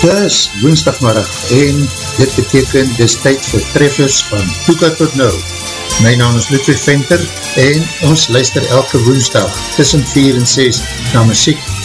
Dis woensdagmiddag en dit beteken dis tyd vir treffers van Toeka tot Nou. My naam is Ludwig Venter en ons luister elke woensdag tussen 4 en 6 na muziek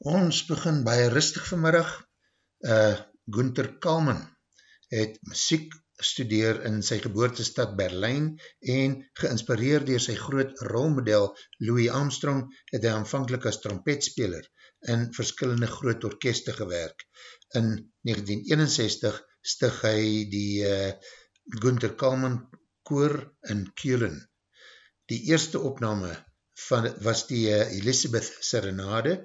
Ons begin baie rustig vanmiddag. Uh, Gunther Kalman het muziek studeer in sy geboortestad Berlijn en geïnspireer door sy groot rolmodel Louis Armstrong het hy aanvankelijk as trompetspeler in verskillende groot orkeste gewerk. In 1961 stig hy die uh, Gunther Kalman koor in Keulen. Die eerste opname van, was die uh, Elizabeth Serenade,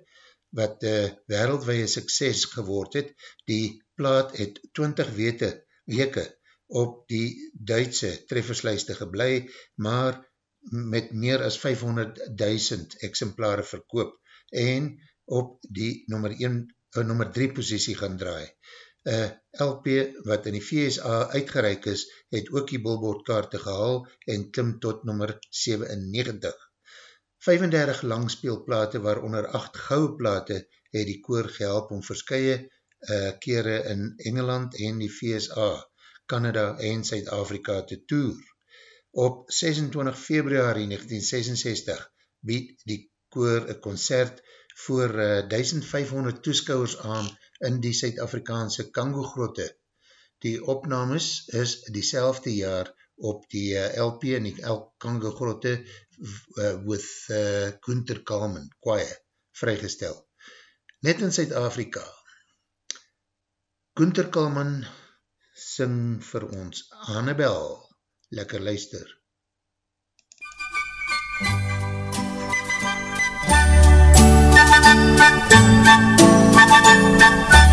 wat uh, wereldwee sukses geword het. Die plaat het 20 wete, weke op die Duitse trefferslijste geblei, maar met meer as 500.000 exemplare verkoop en op die nummer, 1, uh, nummer 3 posiesie gaan draai. Uh, LP wat in die VSA uitgereik is, het ook die billboardkaarte gehaal en klim tot nummer 97. 35 langspeelplate waaronder 8 gouwe plate het die koor gehelp om verskye uh, kere in Engeland en die VSA, Canada en Suid-Afrika te toer. Op 26 februari 1966 bied die koor een concert voor uh, 1500 toeskouwers aan in die Suid-Afrikaanse Kango-grotte. Die opnames is die jaar op die uh, LP in die Kango-grotte uh, with uh, Gunther Kalman, Choir, vrygestel. Net in Suid-Afrika. Gunther Kalman sing vir ons Annabel. Lekker luister. Mädchen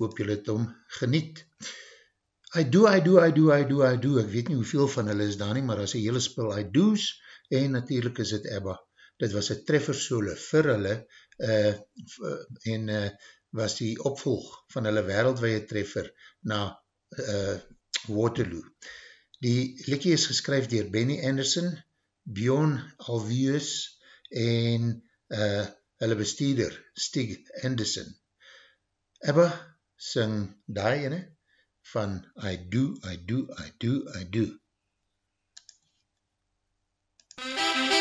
hoop julle het om geniet. I do, I do, I do, I do, I do. Ek weet nie hoeveel van hulle is daar nie, maar as een hele spul I do's, en natuurlijk is het Ebba. Dit was een treffersole vir hulle, uh, en uh, was die opvolg van hulle wereldwee treffer na uh, Waterloo. Die likkie is geskryf dier Benny Anderson, Bjorn Alvius en uh, hulle bestuurder Stig Anderson. Ebba sing daai ene van I do, I do, I do, I do. Me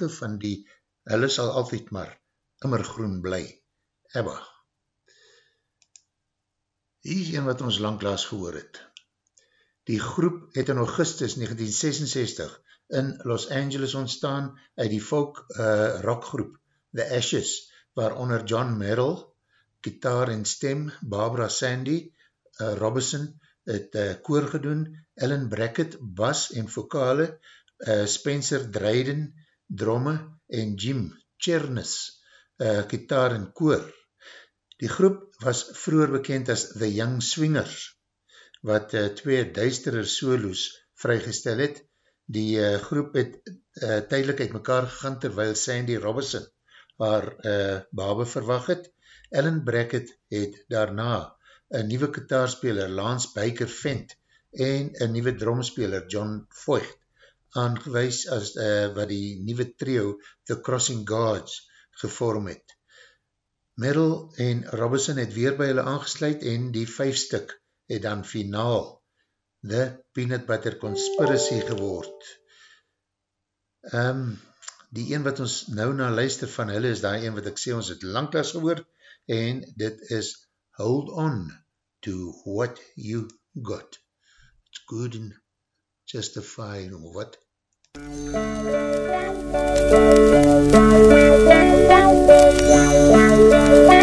klanke van die Hulle sal altyd maar immergroen bly. Ebba. Hier is een wat ons langklaas gehoor het. Die groep het in augustus 1966 in Los Angeles ontstaan uit die folk uh, rockgroep The Ashes, waaronder John Merrill, gitaar en stem, Barbara Sandy, uh, Robinson het uh, koor gedoen, Ellen Brackett, bas en vokale, uh, Spencer Dryden, dromme en Jim Chernis, uh, gitaar en koor. Die groep was vroeger bekend as The Young Swingers, wat uh, twee duisterer solos vrygestel het. Die uh, groep het uh, tydelik uit mekaar gegaan terwyl Sandy Robinson haar uh, babe verwag het. Ellen Brackett het daarna een nieuwe kitaarspeler Lance Baker Fent en een nieuwe dromspeler John Voigt aangewees as uh, wat die nieuwe trio The Crossing Gods gevorm het. Merrill en Robinson het weer by hulle aangesluit en die vijf stuk het dan finaal The Peanut Butter Conspiracy geword. Um, die een wat ons nou na luister van hulle is die een wat ek sê ons het langklaas gehoor en dit is Hold On to What You Got. It's good and justified or what? Reach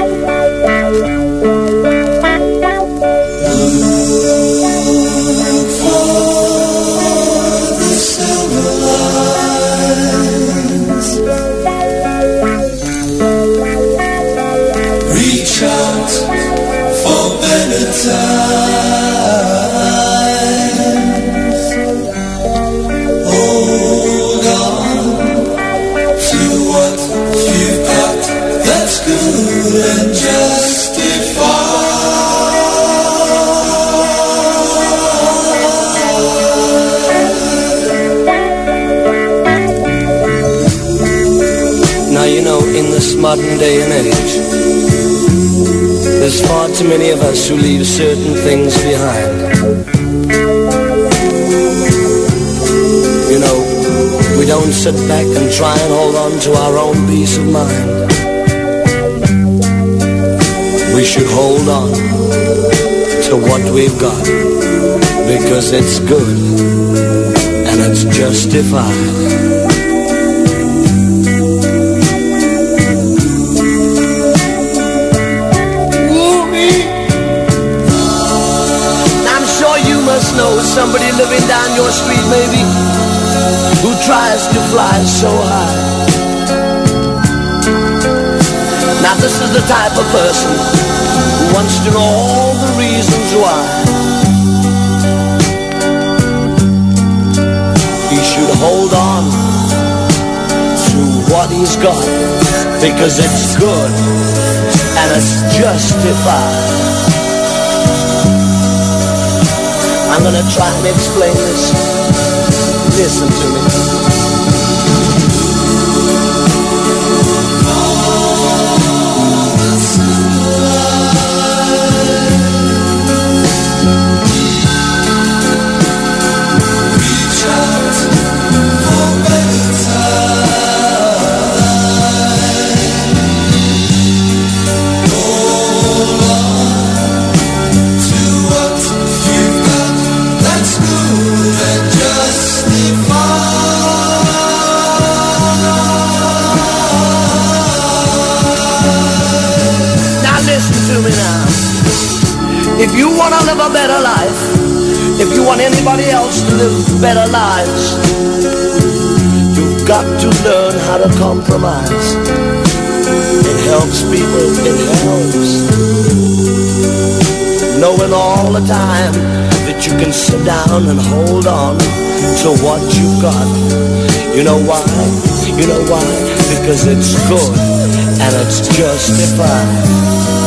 modern day and age, there's far too many of us who leave certain things behind. You know, we don't sit back and try and hold on to our own peace of mind. We should hold on to what we've got because it's good and it's justified. Somebody living down your street maybe who tries to fly so high. Now this is the type of person who wants to know all the reasons why. He should hold on to what he's got because it's good and it's justified. I'm gonna try and explain this. Listen to me. If you wanna live a better life, if you want anybody else to live better lives, you've got to learn how to compromise. It helps people, it helps. Knowing all the time that you can sit down and hold on to what you've got. You know why? You know why? Because it's good and it's justified.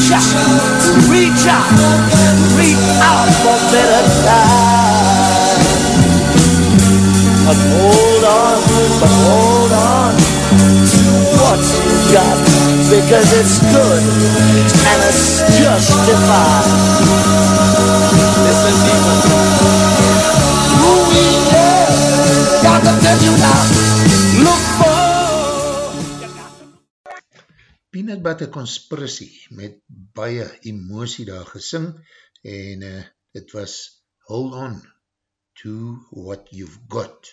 Reach out, reach out, reach out for better times. But hold on, but hold on to what you got because it's good and it's justified. Listen, people. Ooh, yeah. Got to tell you now. Peanut Butter Conspiracy met baie emosie daar gesing en uh, het was Hold On to What You've Got.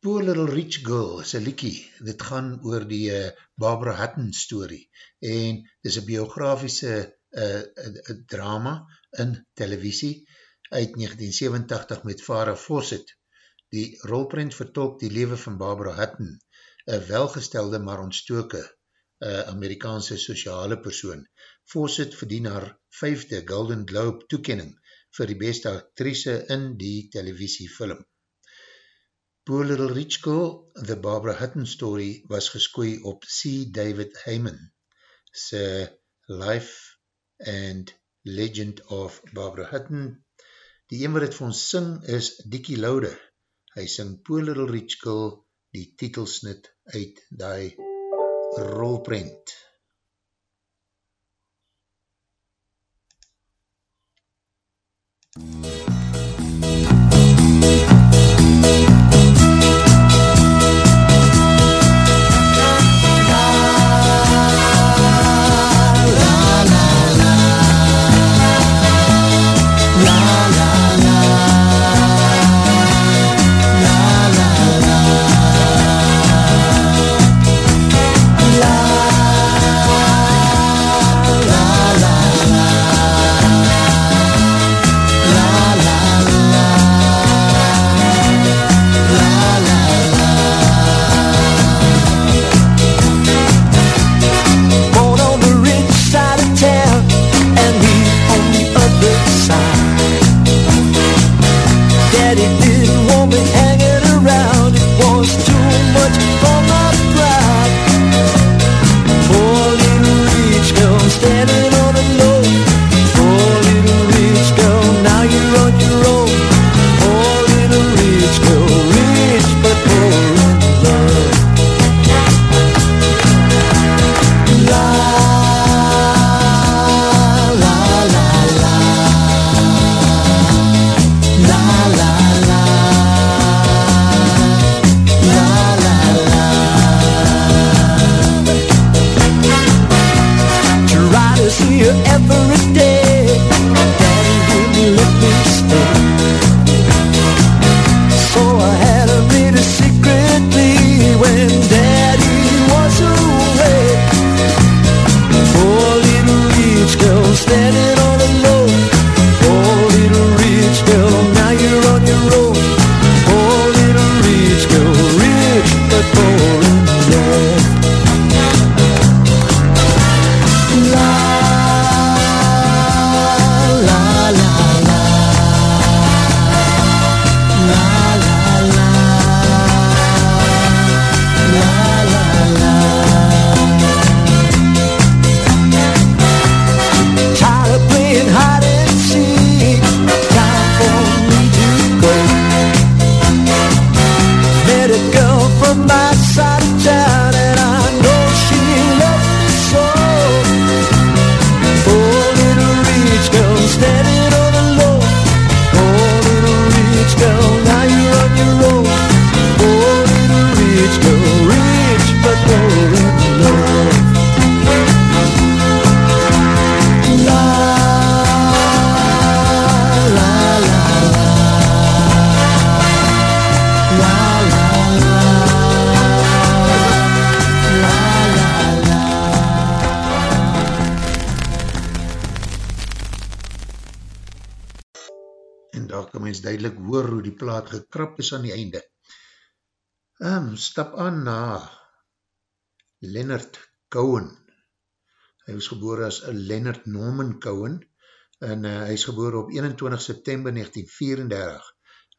Poor Little Rich Girl is een liekie, dit gaan oor die uh, Barbara Hutton story en dit is een biografische uh, uh, drama in televisie uit 1987 met Farah Fawcett. Die rolprint vertolk die leven van Barbara Hutton, een welgestelde maar ontstoke uh, Amerikaanse sociale persoon. Fawcett verdien haar vijfde Golden Globe toekenning vir die beste actrice in die televisiefilm. Poor Little Rich Girl, The Barbara Hutton Story, was geskoei op C. David Heyman, sy Life and Legend of Barbara Hutton. Die een wat het vir ons sing is Dickie Laude. Hy sing Poor Little Rich Girl, die titelsnit uit die rolprint. MUZIEK is aan die einde. Um, stap aan na Leonard Cohen. Hy was geboor as Leonard Norman Cohen en uh, hy is geboor op 21 September 1934.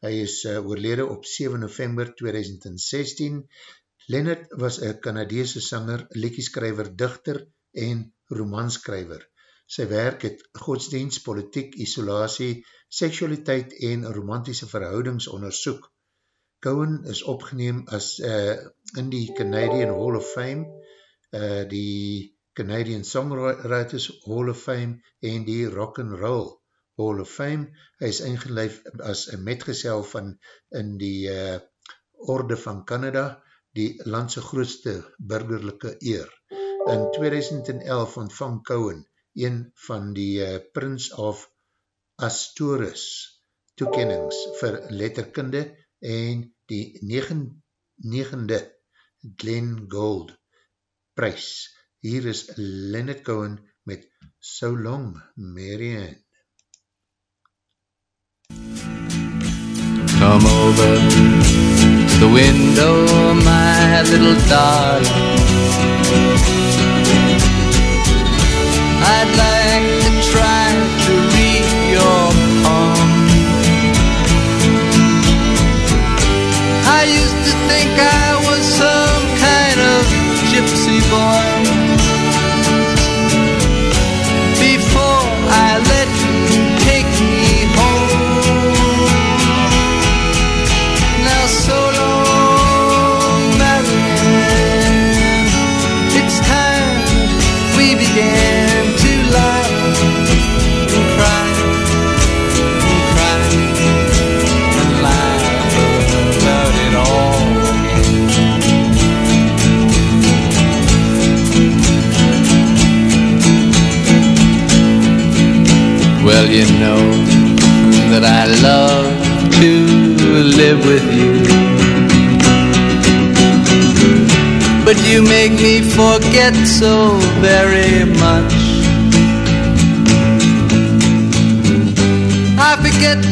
Hy is uh, oorlede op 7 November 2016. Leonard was een Canadeese sanger, lekkieskrijver, dichter en romanskrijver. Sy werk het godsdienst, politiek, isolatie, seksualiteit en romantische verhoudings onderzoek. Cohen is opgeneem as uh, in die Canadian Hall of Fame, uh, die Canadian Songwriters Hall of Fame en die Rock and Roll Hall of Fame. Hy is ingeleef as een metgezel van in die uh, Orde van Canada, die landse grootste burgerlijke eer. In 2011 ontvang Cohen een van die uh, Prince of Astores toekennings vir letterkunde en die negende Glenn Gold prijs. Hier is Leonard Cohen met So Long, Marianne. Come over to the window, my little darling. I'd like boy. Well, you know that I love to live with you. But you make me forget so very much. I forget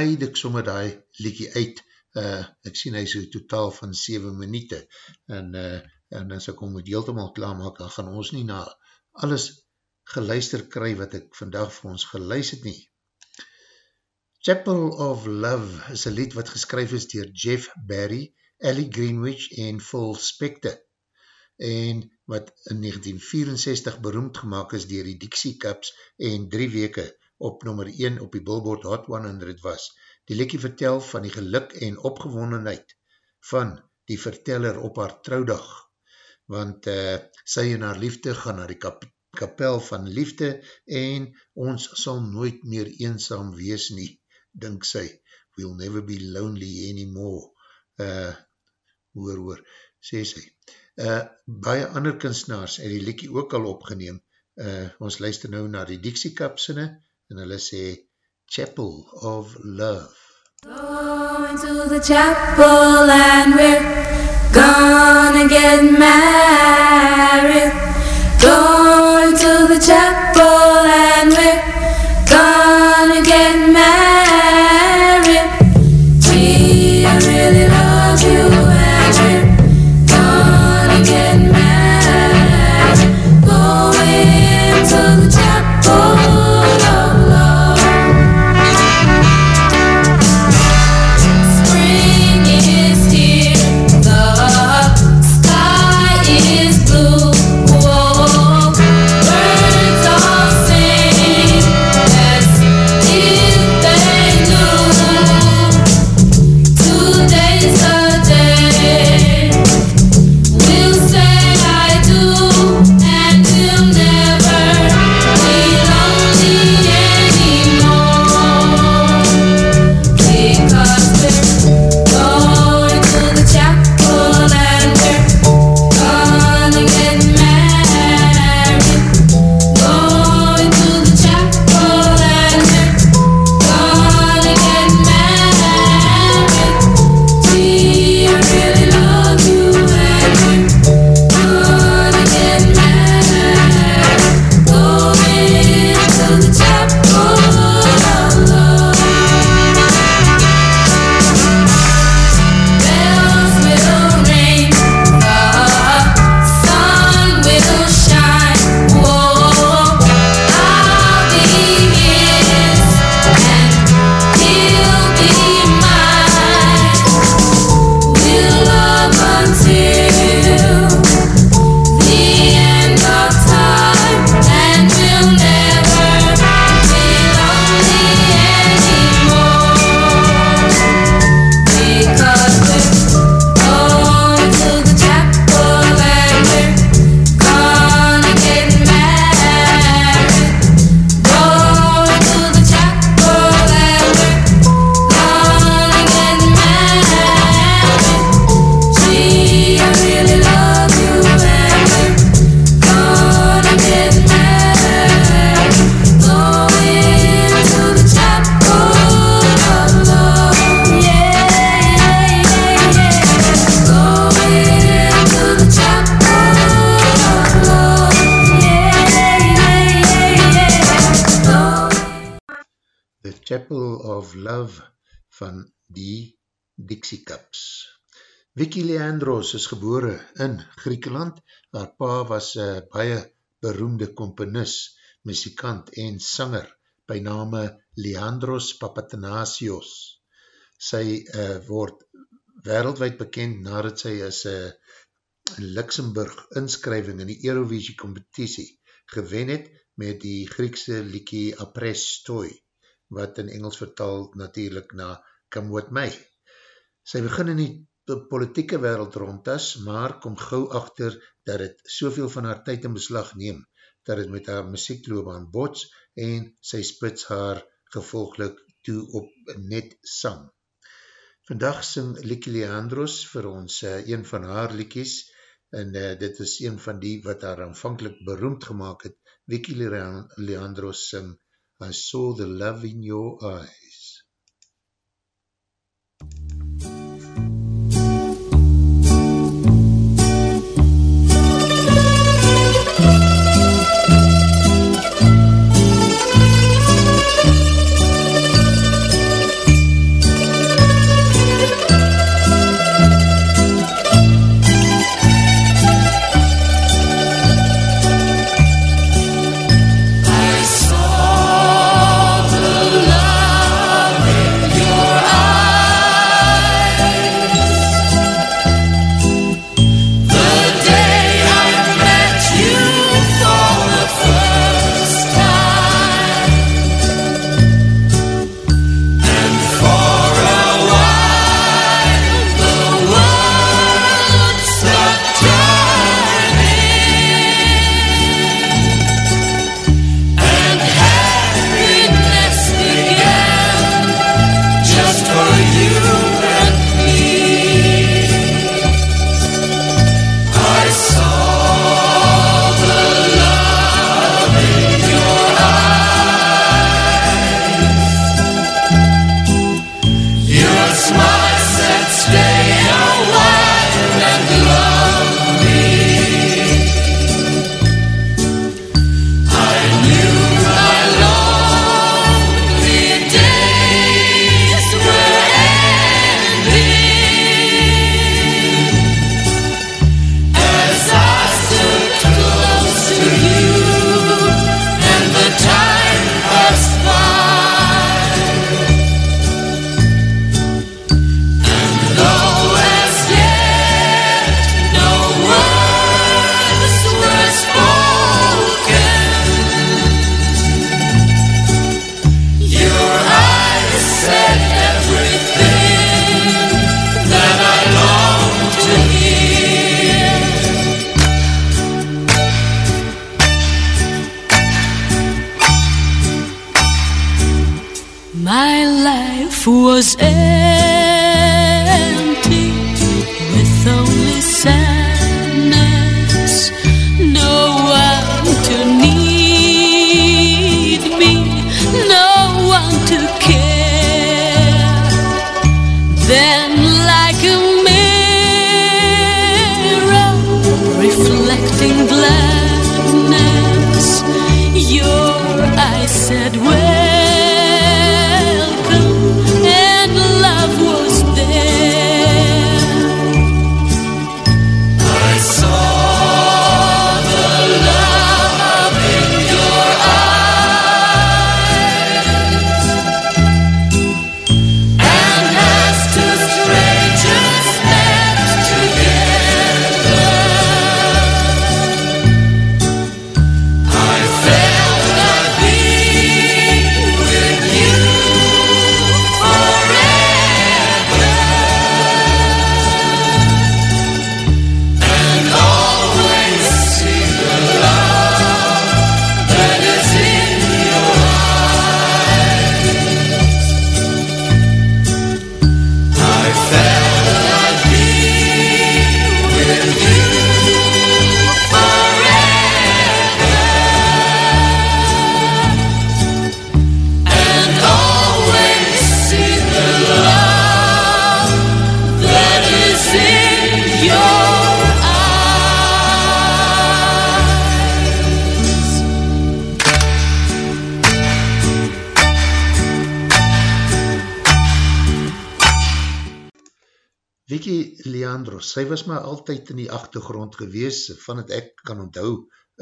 Veid ek sommer die liekie uit, uh, ek sien hy so totaal van 7 minute, en, uh, en as ek hom moet heeltemaal klaarmaak, dan gaan ons nie na alles geluister kry wat ek vandag vir ons geluis het nie. Chapel of Love is een lied wat geskryf is dier Jeff Barry, Ellie Greenwich en Phil Spector en wat in 1964 beroemd gemaakt is dier die Dixie Cups en drie weke op nummer 1 op die Billboard Hot 100 was. Die liedje vertel van die geluk en opgewondenheid van die verteller op haar trouwdag, want uh, sy en haar liefde gaan naar die kap kapel van liefde en ons sal nooit meer eenzaam wees nie, dink sy. We'll never be lonely anymore. Uh, hoor, hoor, sê sy. Uh, baie ander kunstenaars het die liedje ook al opgeneem. Uh, ons luister nou na die Dixie Kapsene en hulle sê Chapel of Love. Going to the chapel and we're gonna get married. Going to the chapel Leandros is gebore in Griekenland. Haar pa was een baie beroemde komponis, muzikant en sanger by name Leandros Papatanasios. Sy uh, word wereldwijd bekend nadat sy as uh, Luxemburg inskrywing in die Eurovisie competitie gewen het met die Griekse liekie Apres Toy, wat in Engels vertaal natuurlijk na Come With Me. Sy begin in die politieke wereld rondtas, maar kom gauw achter dat het soveel van haar tyd in beslag neem, dat het met haar muziekloobaan bots en sy spits haar gevolglik toe op net sang. Vandag sing Likie Leandros vir ons uh, een van haar liekies en uh, dit is een van die wat haar aanvankelijk beroemd gemaakt het. Vicky Leandros sing I saw the love in your eyes. Leandros, sy was maar altyd in die achtergrond gewees, van het ek kan onthou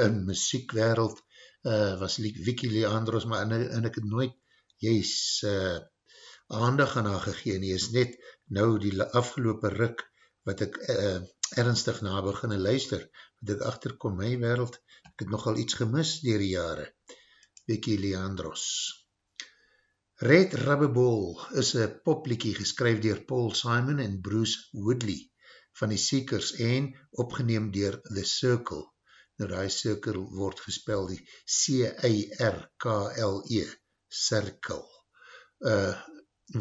in muziekwereld, uh, was Vicky Leandros, maar en, en ek het nooit juist uh, aandag aan haar gegeen, hy is net nou die afgelopen ruk, wat ek uh, ernstig na beginne luister, wat ek achterkom my wereld, ek het nogal iets gemis dier die jare. Vicky Leandros. Red Rubber Ball is een popliekie geskryf dier Paul Simon en Bruce Woodley van die Seekers en opgeneem dier The Circle. Nou die Circle word gespel die C-A-R-K-L-E Circle. Uh,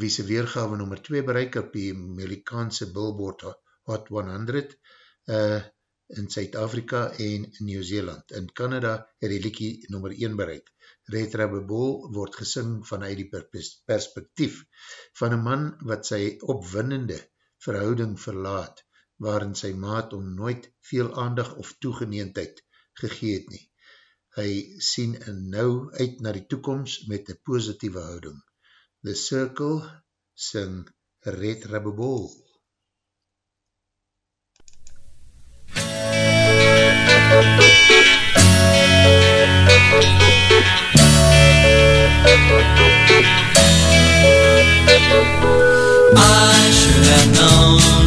wie sy weergawe nummer 2 bereik op die Amerikaanse Billboard Hot 100 uh, in Suid-Afrika en Nieuw-Zeeland. In Canada het die liekie nummer 1 bereik. Red Rubber Ball word gesing vanuit die perspektief van een man wat sy opwinnende verhouding verlaat, waarin sy maat om nooit veel aandag of toegeneendheid gegeet nie. Hy sien nou uit na die toekomst met een positieve houding. The Circle sing Red Ball. I should have known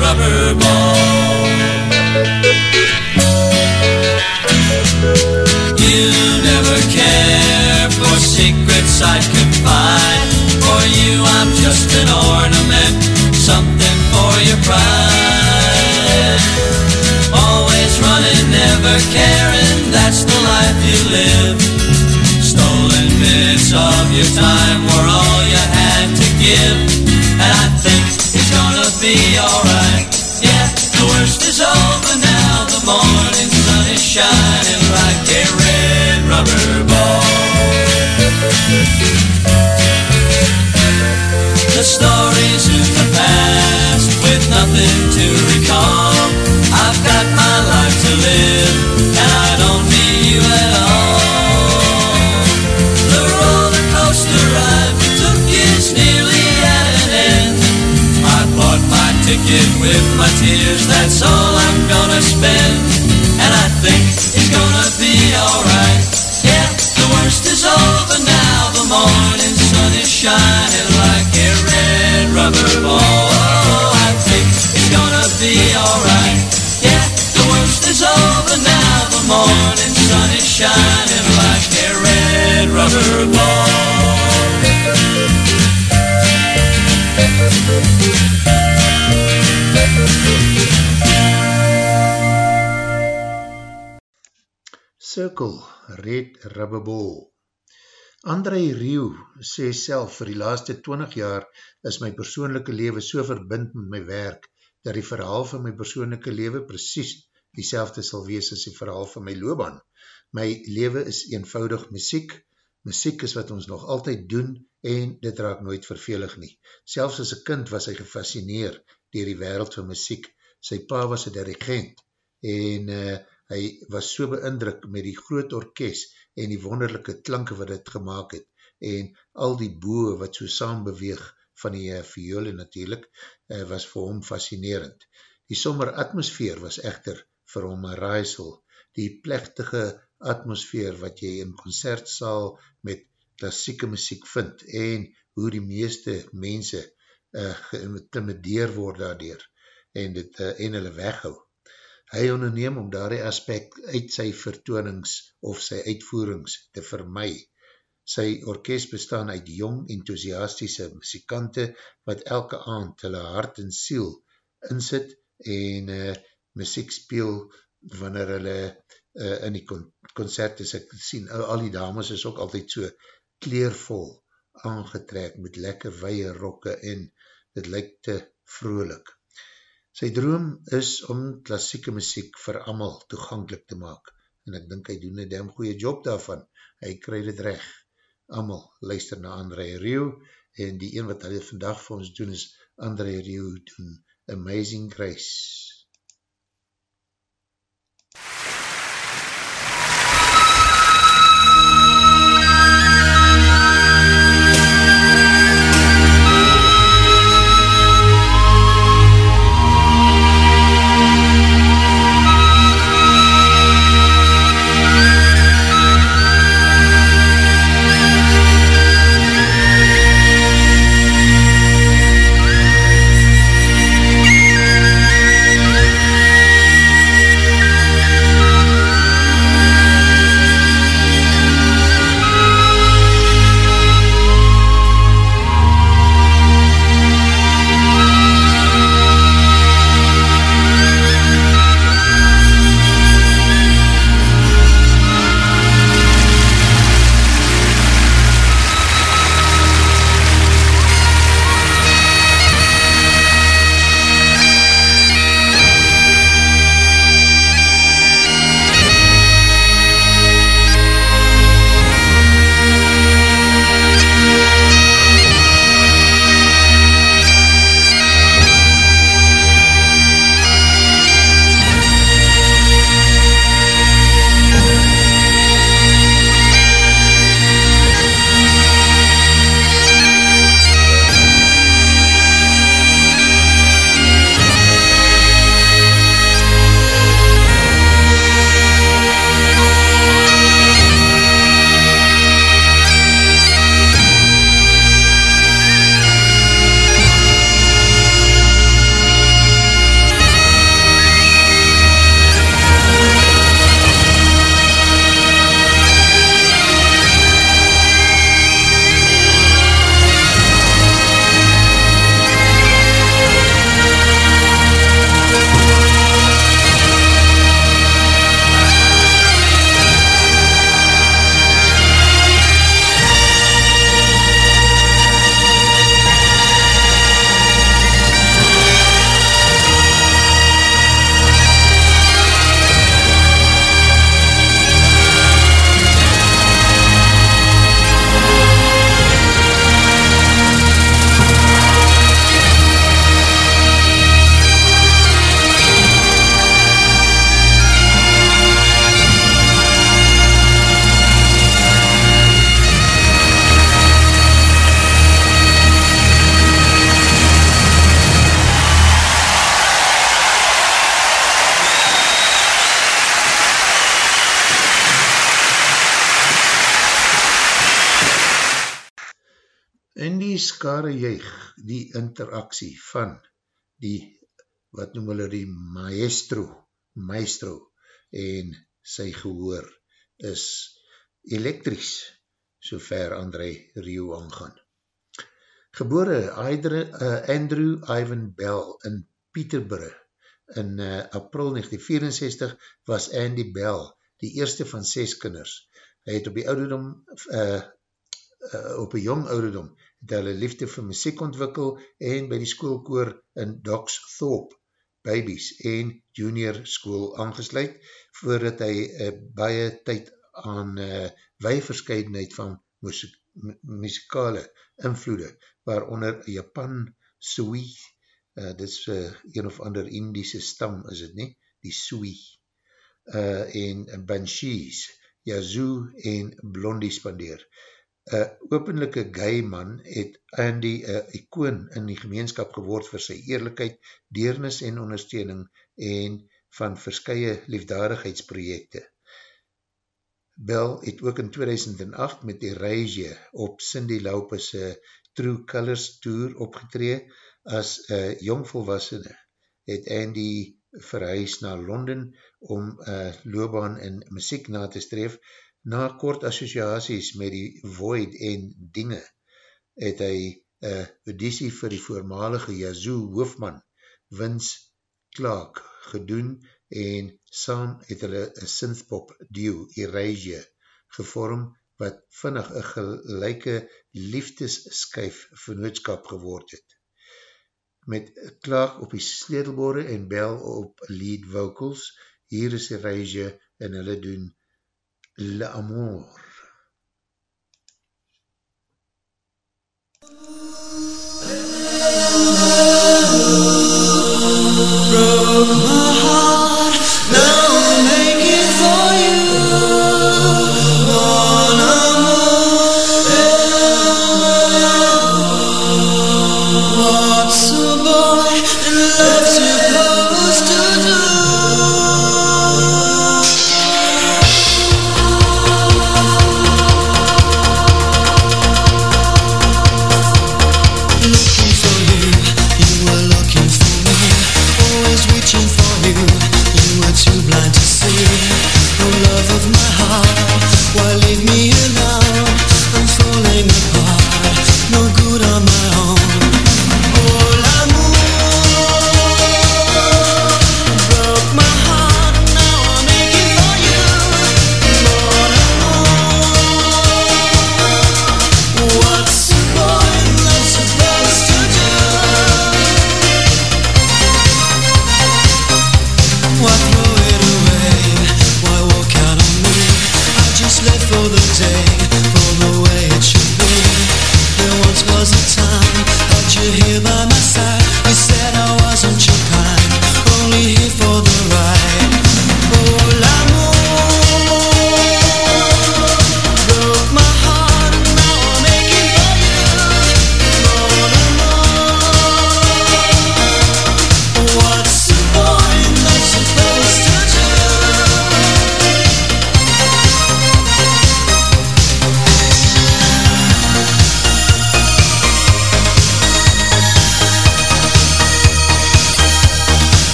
rubber ball. You never care for secrets I'd confide. For you, I'm just an ornament, something for your pride. Always running, never caring, that's the life you live. Stolen minutes of your time were all you had to give. And I think it's gonna be alright. Yeah, the worst is over now. The morning sun is shining like a red rubber ball. The stories in the past with nothing to recall. With my tears, that's all I'm gonna spend. And I think it's gonna be alright. Yeah, the worst is over now. The morning sun is shining like a red rubber ball. Oh, I think it's gonna be alright. Yeah, the worst is over now. The morning Circle, Red Rubber Ball. André Rieu sê self vir die laaste 20 jaar is my persoonlijke leven so verbind met my werk, dat die verhaal van my persoonlijke leven precies die sal wees as die verhaal van my loopbaan. My leven is eenvoudig muziek, muziek is wat ons nog altyd doen en dit raak nooit vervelig nie. Selfs as een kind was hy gefascineer dier die wereld van muziek. Sy pa was een dirigent en uh, hy was so beindruk met die groot orkest en die wonderlijke klanke wat het gemaakt het, en al die boe wat so saam beweeg van die uh, viole natuurlijk, uh, was vir hom fascinerend. Die sommer atmosfeer was echter vir hom een raaisel, die plechtige atmosfeer wat jy in concertsaal met klassieke muziek vind, en hoe die meeste mense uh, geïntimideer word daardoor, en, dit, uh, en hulle weghou. Hy onderneem om daardie aspect uit sy vertoonings of sy uitvoerings te vermy. Sy orkest bestaan uit jong, enthousiastische muzikante wat elke aand hulle hart en siel insit en uh, muziek speel wanneer hulle uh, in die concert is. Ek sien, al die dames is ook altyd so kleervol aangetrek met lekker weie rokke en dit lyk te vrolik. Sy droom is om klassieke muziek vir amal toegankelijk te maak en ek dink hy doen een damn goeie job daarvan. Hy kry dit recht. Amal luister na André Rieu en die een wat hy vandag vir ons doen is André Rieu doen Amazing Grace. Interaksie van die, wat noem hulle die maestro, maestro en sy gehoor is elektries, so ver André Rio aangaan. Gebore Aydre, uh, Andrew Ivan Bell in Peterborough in uh, april 1964 was Andy Bell die eerste van ses kinders. Hy het op die ouderdom uh, uh, op een jong ouderdom het hulle liefde vir muziek ontwikkel en by die schoolkoor in Docks Thorpe Babies en Junior School aangesluit voordat hy uh, baie tyd aan uh, wei verscheidenheid van muzikale invloede waaronder Japan Sui uh, dit is uh, een of ander Indiese stam is het nie, die Sui uh, en Banshees Yazoo en Blondie spandeer een openlijke gay man het Andy een icoon in die gemeenskap geword vir sy eerlijkheid, deernis en ondersteuning en van verskye liefdadigheidsprojekte. Bell het ook in 2008 met Erasure op Cindy Lauper's True Colors Tour opgetree as jongvolwassene het Andy verhuis na Londen om loopbaan in muziek na te streef Na kort associaties met die Void en Dinge het hy uh, auditie vir die voormalige Yazoo hoofman Vince Clark gedoen en saam het hulle een synthpop duo Erasure gevorm wat vinnig een gelijke liefdesskyf vernootskap geword het. Met Clark op die sleetelbore en Bell op lead vocals, hier is Erasure en hulle doen الأمور.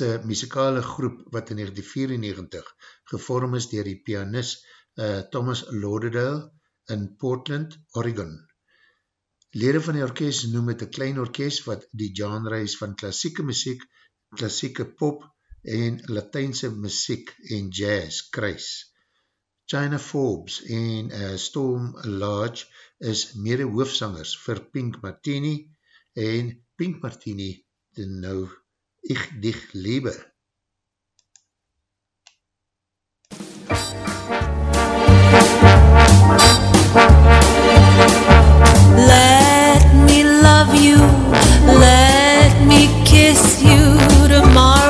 een muzikale groep wat in 1994 gevorm is dier die pianis uh, eh, Thomas Lauderdale in Portland, Oregon. Lede van die orkest noem het een klein orkest wat die genre is van klassieke muziek, klassieke pop en Latijnse muziek en jazz kruis. China Forbes en uh, Storm Lodge is mede hoofsangers vir Pink Martini en Pink Martini nou Ich dich liebe. Let me love you, let me kiss you tomorrow.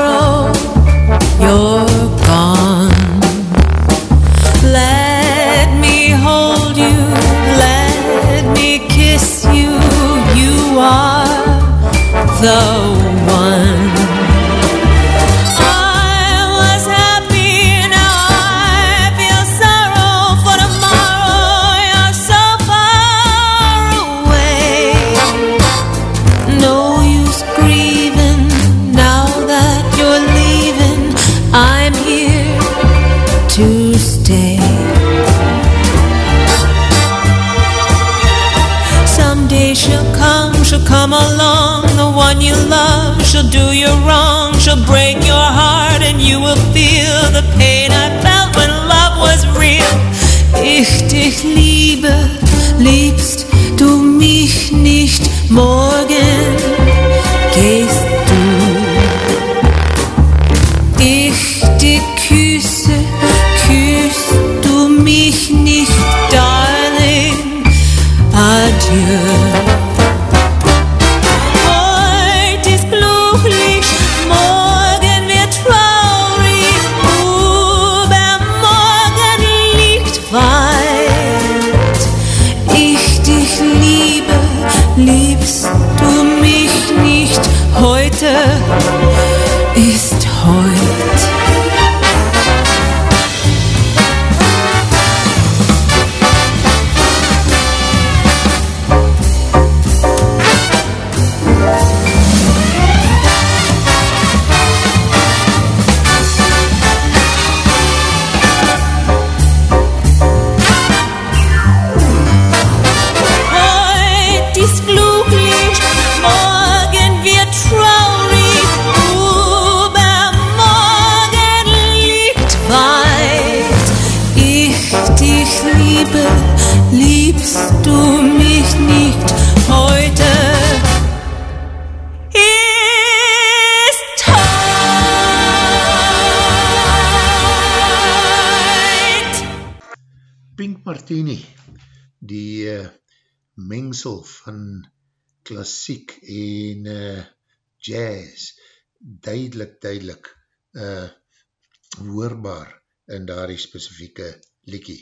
Specifieke liekie.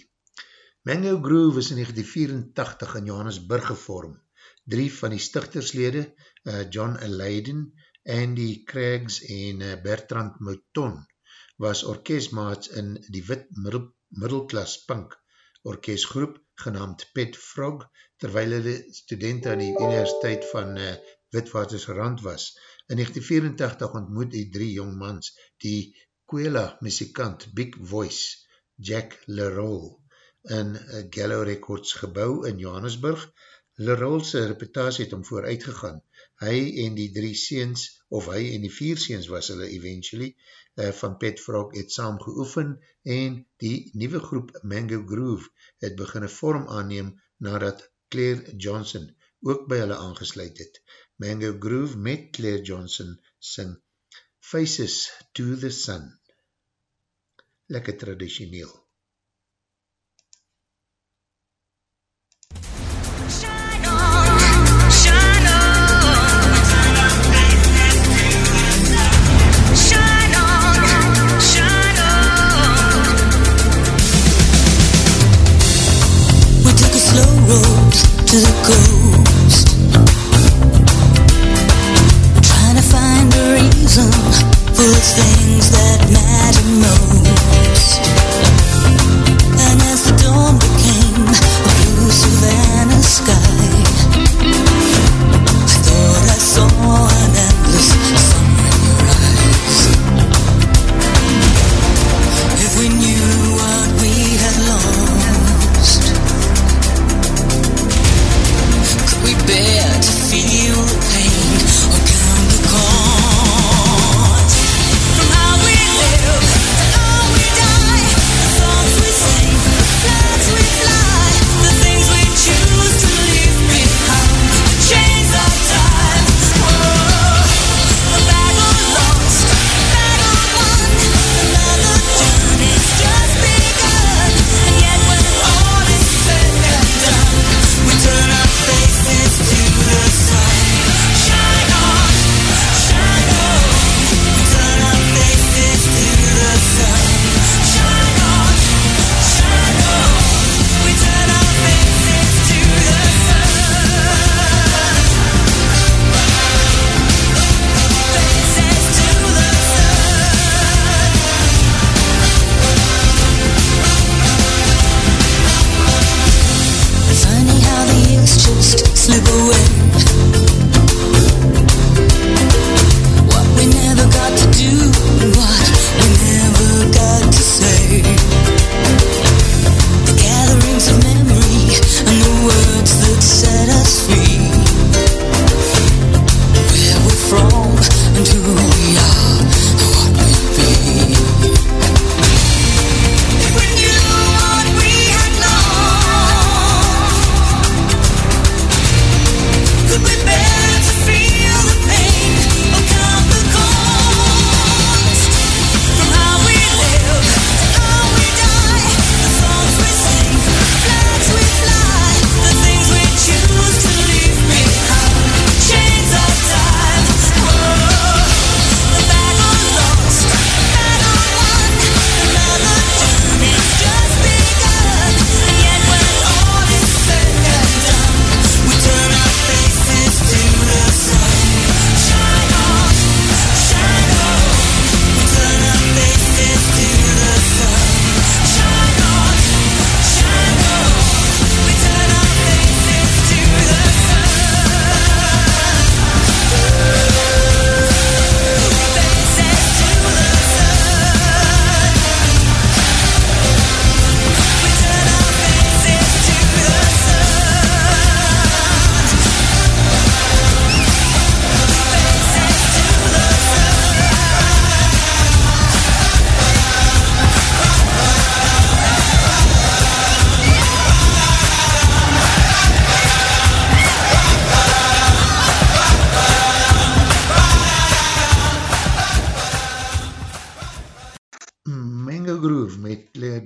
Mango Groove is in 1984 in Johannesburg gevorm. Drie van die stichterslede, uh, John Leiden, Andy Craigs en uh, Bertrand Mouton, was orkestmaats in die wit middel, middelklas punk orkestgroep genaamd Pet Frog, terwijl hulle studenten aan die universiteit van uh, Witwatersrand was. In 1984 ontmoet die drie jongmans die Kwela muzikant Big Voice, Jack Leroy, in Gallo Records gebouw in Johannesburg. Leroy'se reputatie het om vooruitgegaan. Hy en die drie seens, of hy en die vier seens was hulle eventually, uh, van Pet Frog het saam geoefen en die nieuwe groep Mango Groove het beginne vorm aanneem nadat Claire Johnson ook by hulle aangesluit het. Mango Groove met Claire Johnson sing Faces to the Sun. Lekker traditioneel.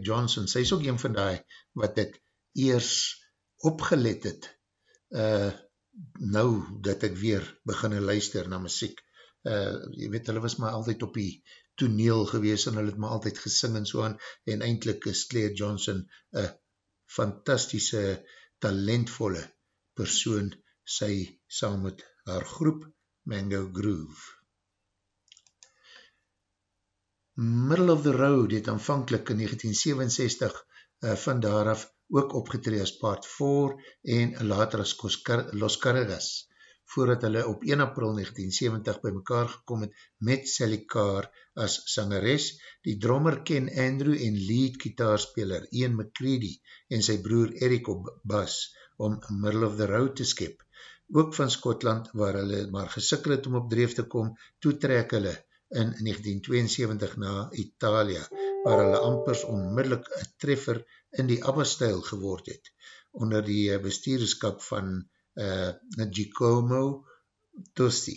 Claire Johnson, sy is ook een van die wat ek eers opgelet het, uh, nou dat ek weer beginne luister na muziek. Uh, jy weet, hulle was maar altyd op die toneel gewees en hulle het maar altyd gesing en so aan, en eindelijk is Claire Johnson een fantastische, talentvolle persoon, sy saam met haar groep Mango Groove. Middle of the Road het aanvankelijk in 1967 uh, van daaraf ook opgetree as part 4 en later as Los Carreras, voordat hulle op 1 april 1970 by mekaar gekom het met Sally Carr as sangeres, die drummer Ken Andrew en lead gitaarspeler Ian McCready en sy broer Eric op bas om Middle of the Road te skep. Ook van Skotland, waar hulle maar gesikkel het om op dreef te kom, toetrek hulle in 1972 na Italia, waar hulle ampers onmiddellik een treffer in die ABBA-stijl geword het, onder die bestuurskap van uh, Giacomo Tosti.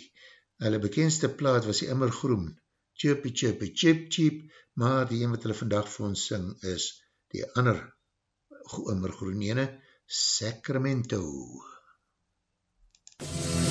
Hulle bekendste plaat was die immer groen, Chirpy Chirpy Chip Chip, maar die een wat hulle vandag vir ons sing is die ander immer groen ene, Sacramento. Sacramento.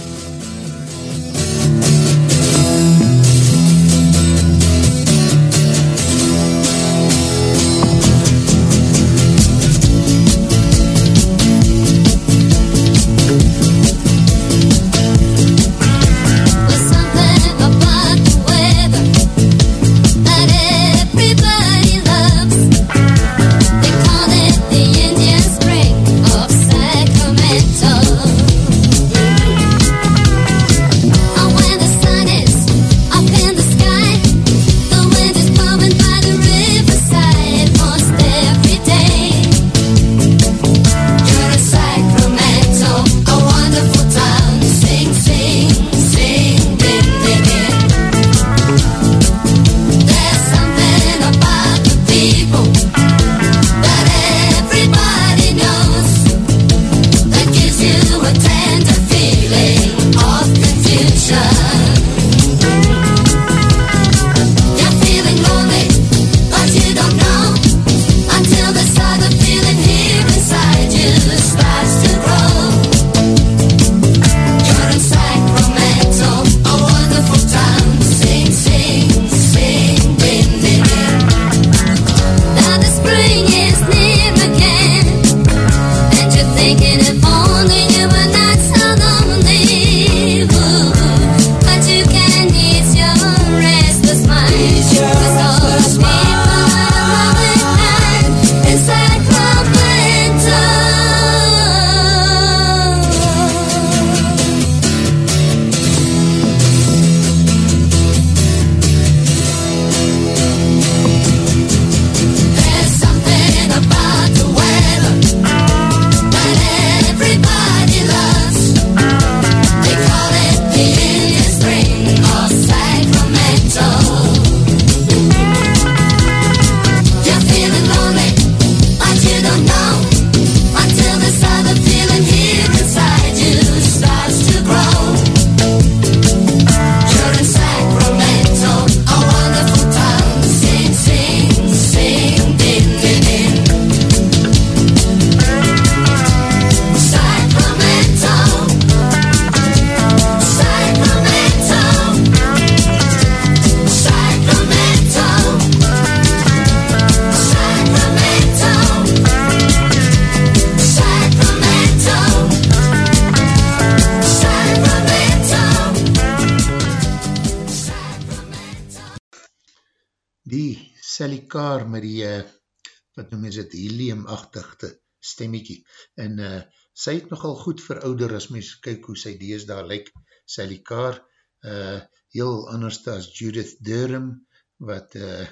Heliumachtigte stemmiekie, en uh, sy het nogal goed verouder as mens kyk hoe sy dees daar lyk, Sally Carr, uh, heel anders as Judith Durham, wat uh,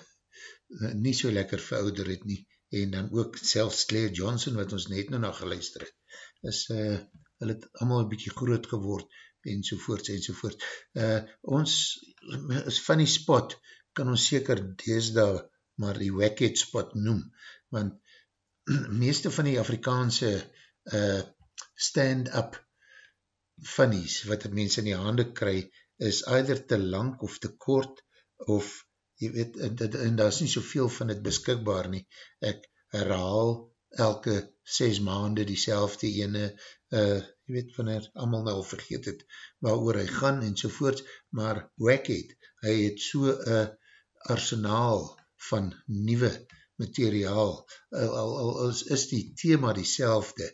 nie so lekker verouder het nie, en dan ook selfs Claire Johnson, wat ons net nou na geluister het, is, uh, hulle het allemaal een bykie groot geword, en sovoorts, en sovoorts. Uh, ons, is funny spot, kan ons seker deesdaal maar die wackhead spot noem, want meeste van die Afrikaanse uh, stand-up funnies wat mense in die hande kry, is either te lang of te kort of jy weet, en, en, en daar is nie soveel van het beskikbaar nie. Ek herhaal elke 6 maande die selfde ene, uh, jy weet, wanneer allemaal nou vergeet het, waar oor hy gaan en sovoorts, maar Wackhead, hy het so een arsenaal van nieuwe materiaal, al, al, al is, is die thema die selfde,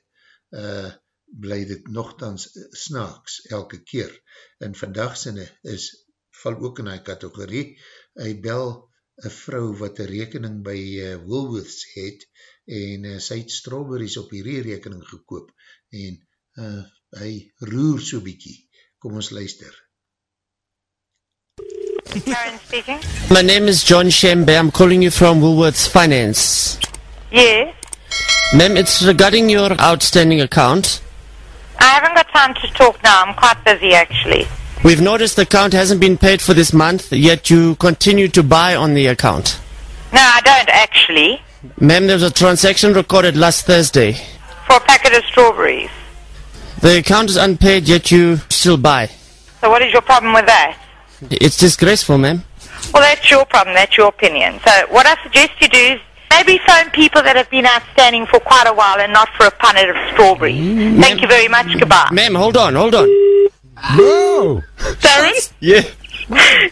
uh, bly dit nogthans snaaks elke keer. En vandag sinne is, val ook in die categorie, hy bel een vrou wat een rekening by uh, Woolworths het, en uh, sy het strawberries op hierdie rekening gekoop, en uh, hy roer so bykie. Kom ons luister. Karen speaking. My name is John Shembe. I'm calling you from Woolworths Finance. Yes. Ma'am, it's regarding your outstanding account. I haven't got time to talk now. I'm quite busy actually. We've noticed the account hasn't been paid for this month, yet you continue to buy on the account. No, I don't actually. Ma'am, there was a transaction recorded last Thursday. For a packet of strawberries. The account is unpaid, yet you still buy. So what is your problem with that? It's disgraceful, ma'am. Well, that's your problem. That's your opinion. So what I suggest you do is maybe phone people that have been outstanding for quite a while and not for a punnet of strawberries. Mm-hmm. Thank you very much. Goodbye. Ma'am, hold on, hold on. Bro! Darren? Yeah.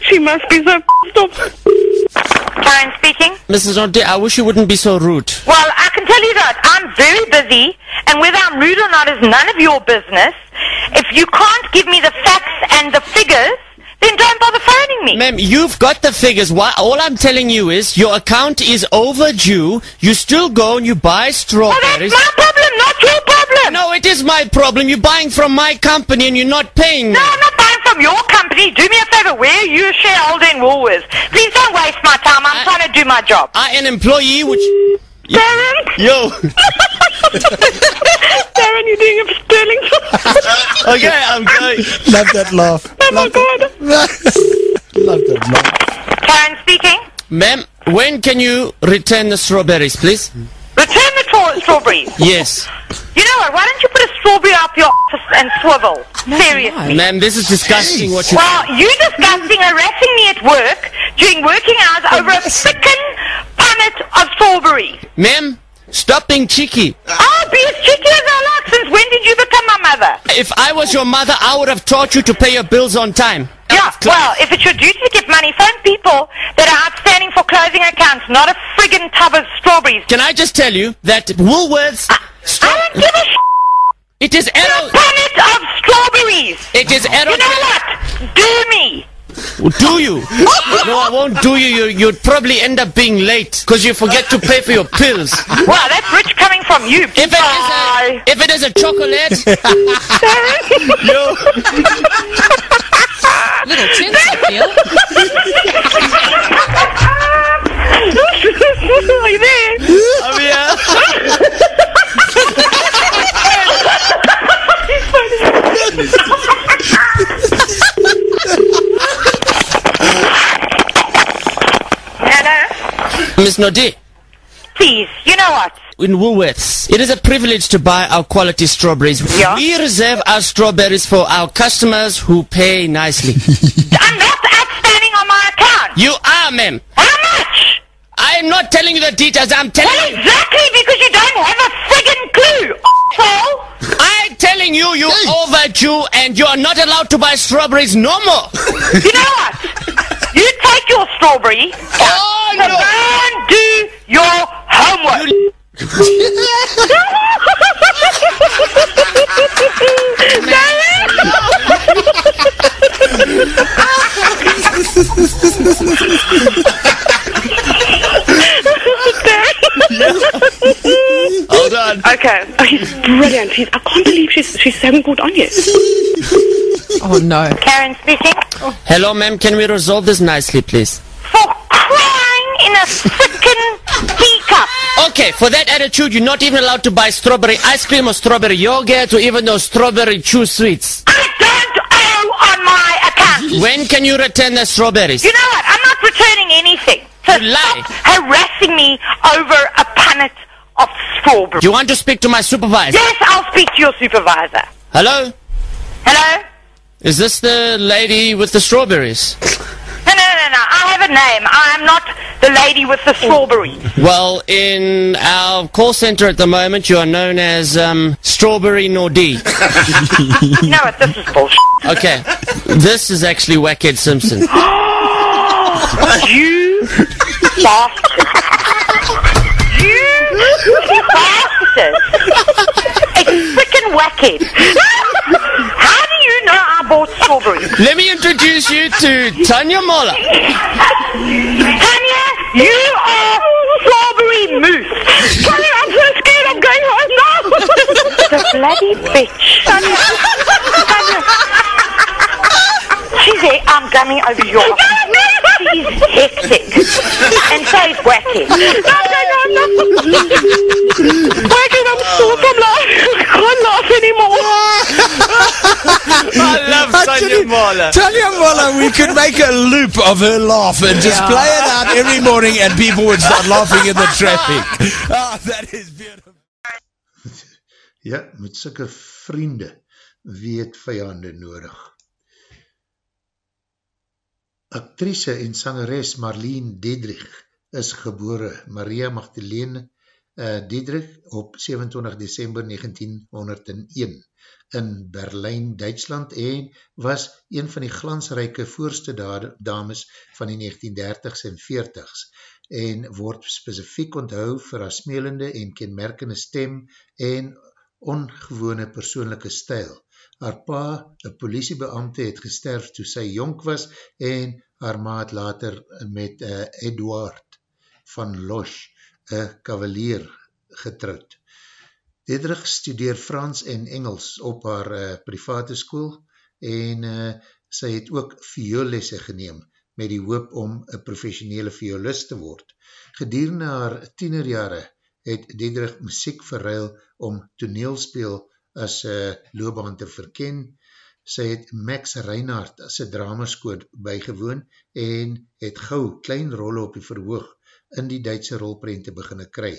she must be so up. Karen speaking. Mrs. Nodde, I wish you wouldn't be so rude. Well, I can tell you that I'm very busy, and whether I'm rude or not is none of your business. If you can't give me the facts and the figures, then don't bother phoning me. Ma'am, you've got the figures. Why, all I'm telling you is your account is overdue. You still go and you buy strawberries. Well, that's my problem, not your problem. No, it is my problem. You're buying from my company and you're not paying me. No, I'm not buying from your company. Do me a favor. Where are you a shareholder in Woolworths? Please don't waste my time. I'm I- trying to do my job. I an employee which... Darren? Yo. Darren, you're doing a sterling. okay, I'm going. Love that laugh. oh my god. Love that laugh. Karen speaking. Ma'am, when can you return the strawberries, please? Return the tra- strawberries. Yes. You know what? Why don't you put a strawberry up your office and swivel? Seriously. Ma'am, this is disgusting what you... Are? Well, you disgusting harassing me at work during working hours over a frickin' punnet of strawberries. Ma'am, stop being cheeky. I'll be as cheeky as I like. Since when did you become my mother? If I was your mother, I would have taught you to pay your bills on time. Yeah, well, if it's your duty to give money, phone people that are outstanding for closing accounts, not a friggin' tub of strawberries. Can I just tell you that Woolworths... I don't give a sh- It is a punnet of strawberries. It is error... You know what? Do me. Do you? no, I won't do you. you. You'd probably end up being late because you forget to pay for your pills. Wow, that's rich coming from you. If it is Bye. a, if it is a chocolate, yo, Little tense, I feel. Are you there? I'm here. Hello? Miss Nodi, Please, you know what? in Woolworths, it is a privilege to buy our quality strawberries. Yeah. We reserve our strawberries for our customers who pay nicely. I'm not outstanding on my account. you are, ma'am. Much? I am not telling you the details. I'm telling Well, you. exactly because you don't have a friggin' clue, asshole. I'm telling you, you overdue, and you are not allowed to buy strawberries no more. You know what? You take your strawberry Oh, and no. and do your homework. You- Hold on. Okay. Oh, he's brilliant. He's, I can't believe she's she's so good on you. Oh no. Karen speaking. Hello, ma'am. Can we resolve this nicely, please? For crying in a frickin' teacup. Okay, for that attitude, you're not even allowed to buy strawberry ice cream or strawberry yogurt or even those strawberry chew sweets. I don't owe on my account. When can you return the strawberries? You know what? I'm not returning anything. So You lie. harassing me over a punnet of strawberry. You want to speak to my supervisor? Yes, I'll speak to your supervisor. Hello? Hello? Is this the lady with the strawberries? No, no, no, no. I have a name. I am not the lady with the strawberry. Well, in our call center at the moment, you are known as um, Strawberry Nordi. no, this is bullshit. Okay, this is actually Wackhead Simpson. you bastard. You bastard. It's freaking wacky. How do you know I bought strawberries? Let me introduce you to Tanya Moller. Tanya, you are strawberry mousse. Tanya, I'm so scared I'm going home now. the bloody bitch. Tanya, Tanya. She's there, I'm coming over your She's hectic. and so is Wacky. No, no, no, no. Wacky, I'm oh. sore from laughing. I can't laugh anymore. I love Tanya Moller. Tanya Moller, we could make a loop of her laugh and just Yeah. play it out every morning and people would start laughing in the traffic. Oh, that is beautiful. Ja, met sulke vriende weet vijande nodig. Actrice en sangeres Marlene Diedrich is gebore Maria Magdalene uh, Diedrich op 27 december 1901 in Berlijn, Duitsland en was een van die glansrijke voorste da- dames van die 1930s en 40s en word specifiek onthou vir haar smelende en kenmerkende stem en ongewone persoonlijke stijl. Haar pa, een politiebeamte, het gesterf toe sy jonk was en haar ma het later met uh, Edward van Losch, een kavalier, getrouwd. Diederich studeer Frans en Engels op haar uh, private school en uh, sy het ook vioollesse geneem met die hoop om een professionele violist te word. Gedurende haar tienerjare het Diederich muziek verruil om toneelspeel as uh, loopbaan te verken. Sy het Max Reinhardt as een dramaskoot bygewoon en het gauw klein rolle op die verhoog in die Duitse rolprente beginne kry.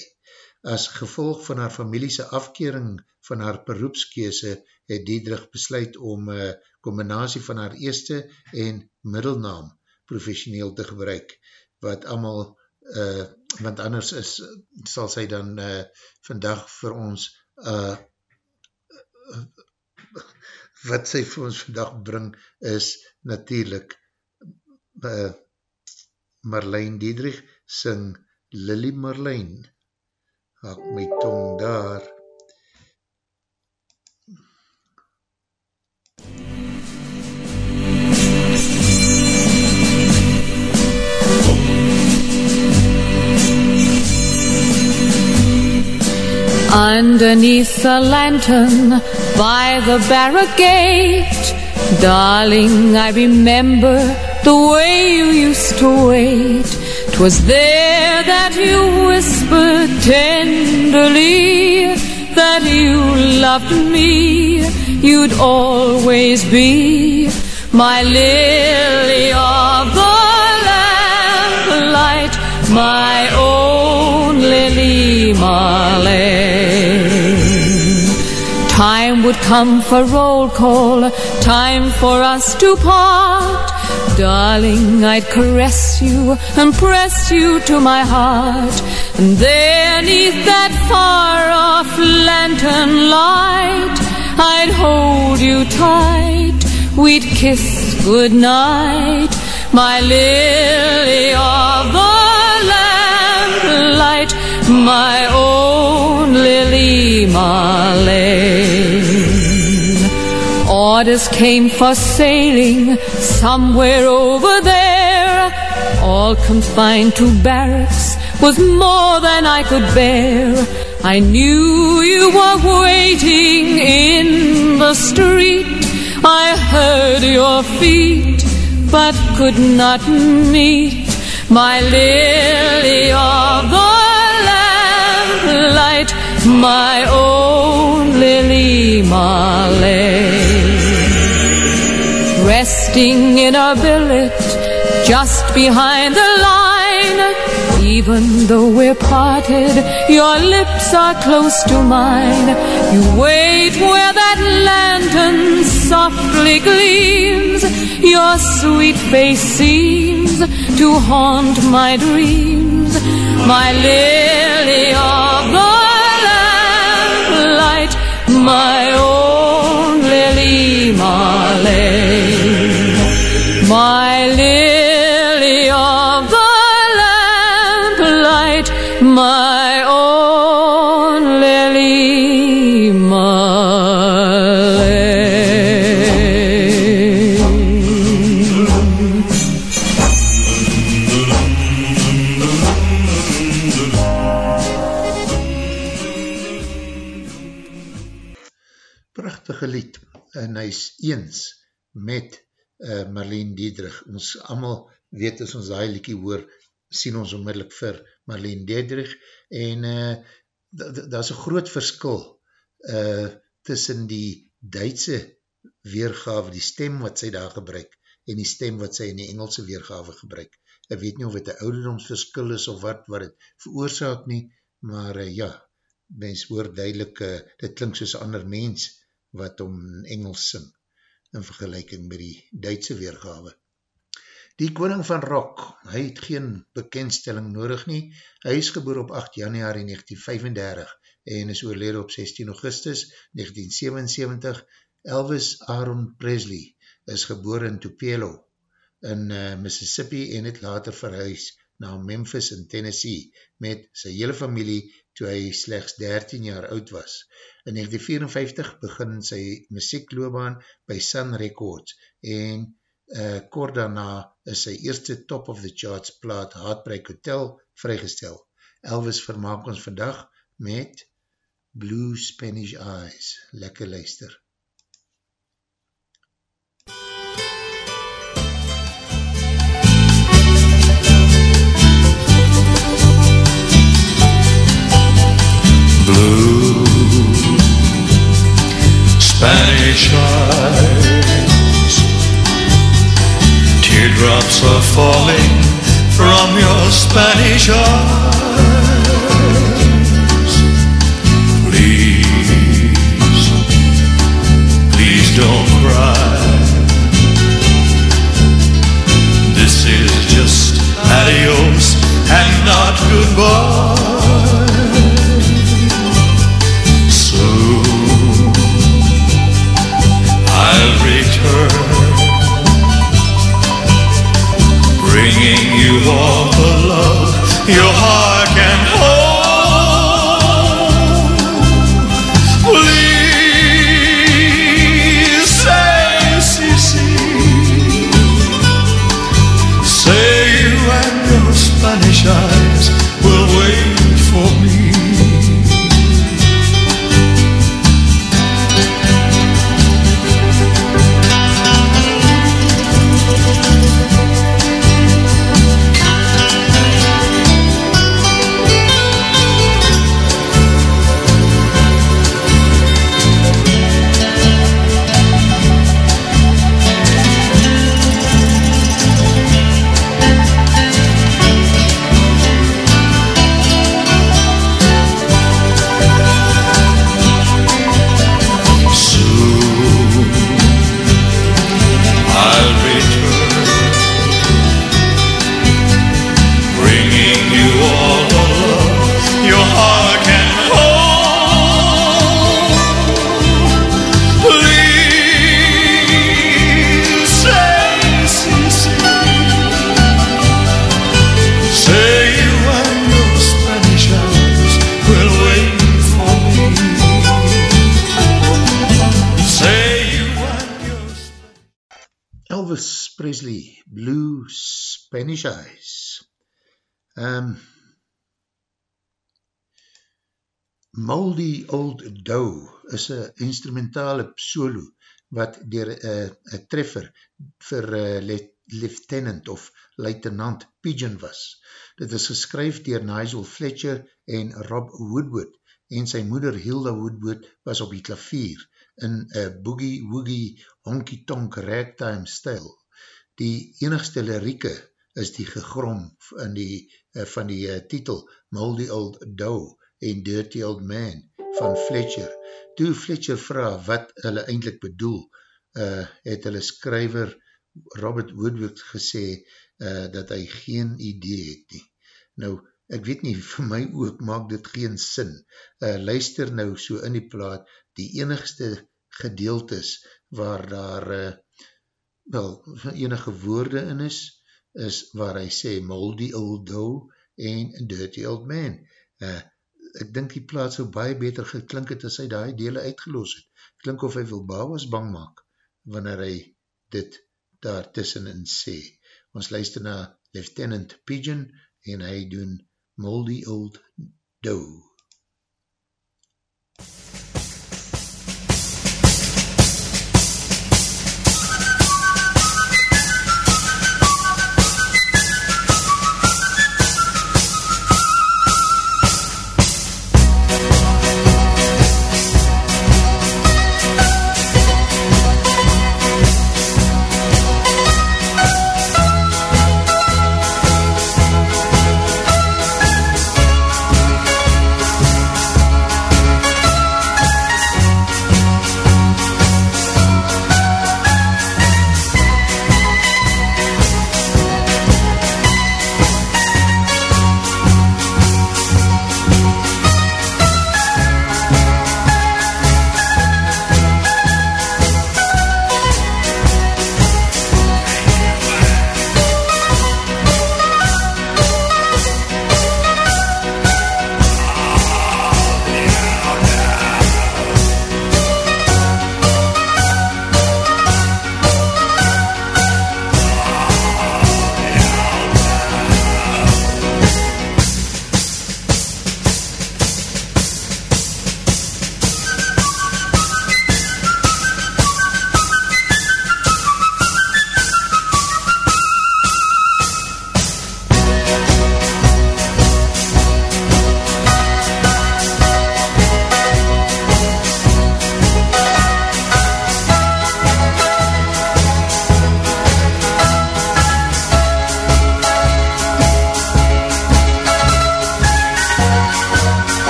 As gevolg van haar familiese afkering van haar beroepskese het Diedrich besluit om uh, combinatie van haar eerste en middelnaam professioneel te gebruik, wat allemaal, uh, want anders is, sal sy dan uh, vandag vir ons, uh, wat sy vir ons vandag bring, is natuurlijk uh, Marlijn Diedrich sing Lily Marlijn. Hak my tong daar. Underneath the lantern by the barricade, darling, I remember the way you used to wait. 'Twas there that you whispered tenderly that you loved me, you'd always be my lily Marlene. Time would come for roll call, time for us to part. Darling, I'd caress you and press you to my heart. And there, neath that far off lantern light, I'd hold you tight. We'd kiss goodnight, my lily of the lamplight, my Marlene. Orders came for sailing somewhere over there, all confined to barracks was more than I could bear. I knew you were waiting in the street. I heard your feet, but could not meet my lily of the my own Lily Marlene. Resting in a billet just behind the line, even though we're parted, your lips are close to mine. You wait where that lantern softly gleams, your sweet face seems seems to haunt my dreams. My lily my own Lily Marlene. My lily met uh, Marlene Diedrich ons allemaal weet as ons die liedje hoor sien ons onmiddellik vir Marlene Diedrich en uh, daar is een groot verskil uh, tussen die Duitse weergave, die stem wat sy daar gebruik en die stem wat sy in die Engelse weergave gebruik. Ek weet nie of het een ouderdomsverskil is of wat, wat het veroorzaak nie, maar uh, ja, mens hoor duidelik, uh, dit klink soos ander mens wat om Engels sing in vergelijking met die Duitse weergave. Die koning van rock, hy het geen bekendstelling nodig nie, hy is geboor op 8 januari 1935 en is oorlede op 16 augustus 1977. Elvis Aaron Presley is geboor in Tupelo in uh, Mississippi en het later verhuis na Memphis in Tennessee met sy hele familie toe hy slechts 13 jaar oud was. In 1954 begin sy muziekloobaan by Sun Records en uh, kort daarna is sy eerste top of the charts plaat Heartbreak Hotel vrygestel. Elvis vermaak ons vandag met Blue Spanish Eyes. Lekker luister. blue Spanish eyes. Teardrops are falling from your Spanish eyes. Please, please don't cry. This is just adios and not goodbye. Bringing you all the love. Your heart Spanish Eyes. Um, Moldy Old Doe is een instrumentale solo wat dier een treffer vir uh, lieutenant of luitenant Pigeon was. Dit is geskryf dier Nigel Fletcher en Rob Woodward en sy moeder Hilda Woodward was op die klavier in een boogie-woogie honky-tonk ragtime stijl. Die enigste lirieke is die gegrom in die, uh, van die uh, titel Moldy Old Doe en Dirty Old Man van Fletcher. Toe Fletcher vraag wat hulle eindelijk bedoel, uh, het hulle skryver Robert Woodward gesê, uh, dat hy geen idee het nie. Nou, ek weet nie, vir my ook maak dit geen sin. Uh, luister nou so in die plaat, die enigste gedeeltes waar daar uh, wel, enige woorde in is, is waar hy sê moldy old dough en dirty old man. Uh, ek dink die plaat so baie beter geklink het as hy die dele uitgeloos het. Klink of hy wil bawas bang maak, wanneer hy dit daar tussenin sê. Ons luister na Lieutenant Pigeon en hy doen Moldy Old Dough. As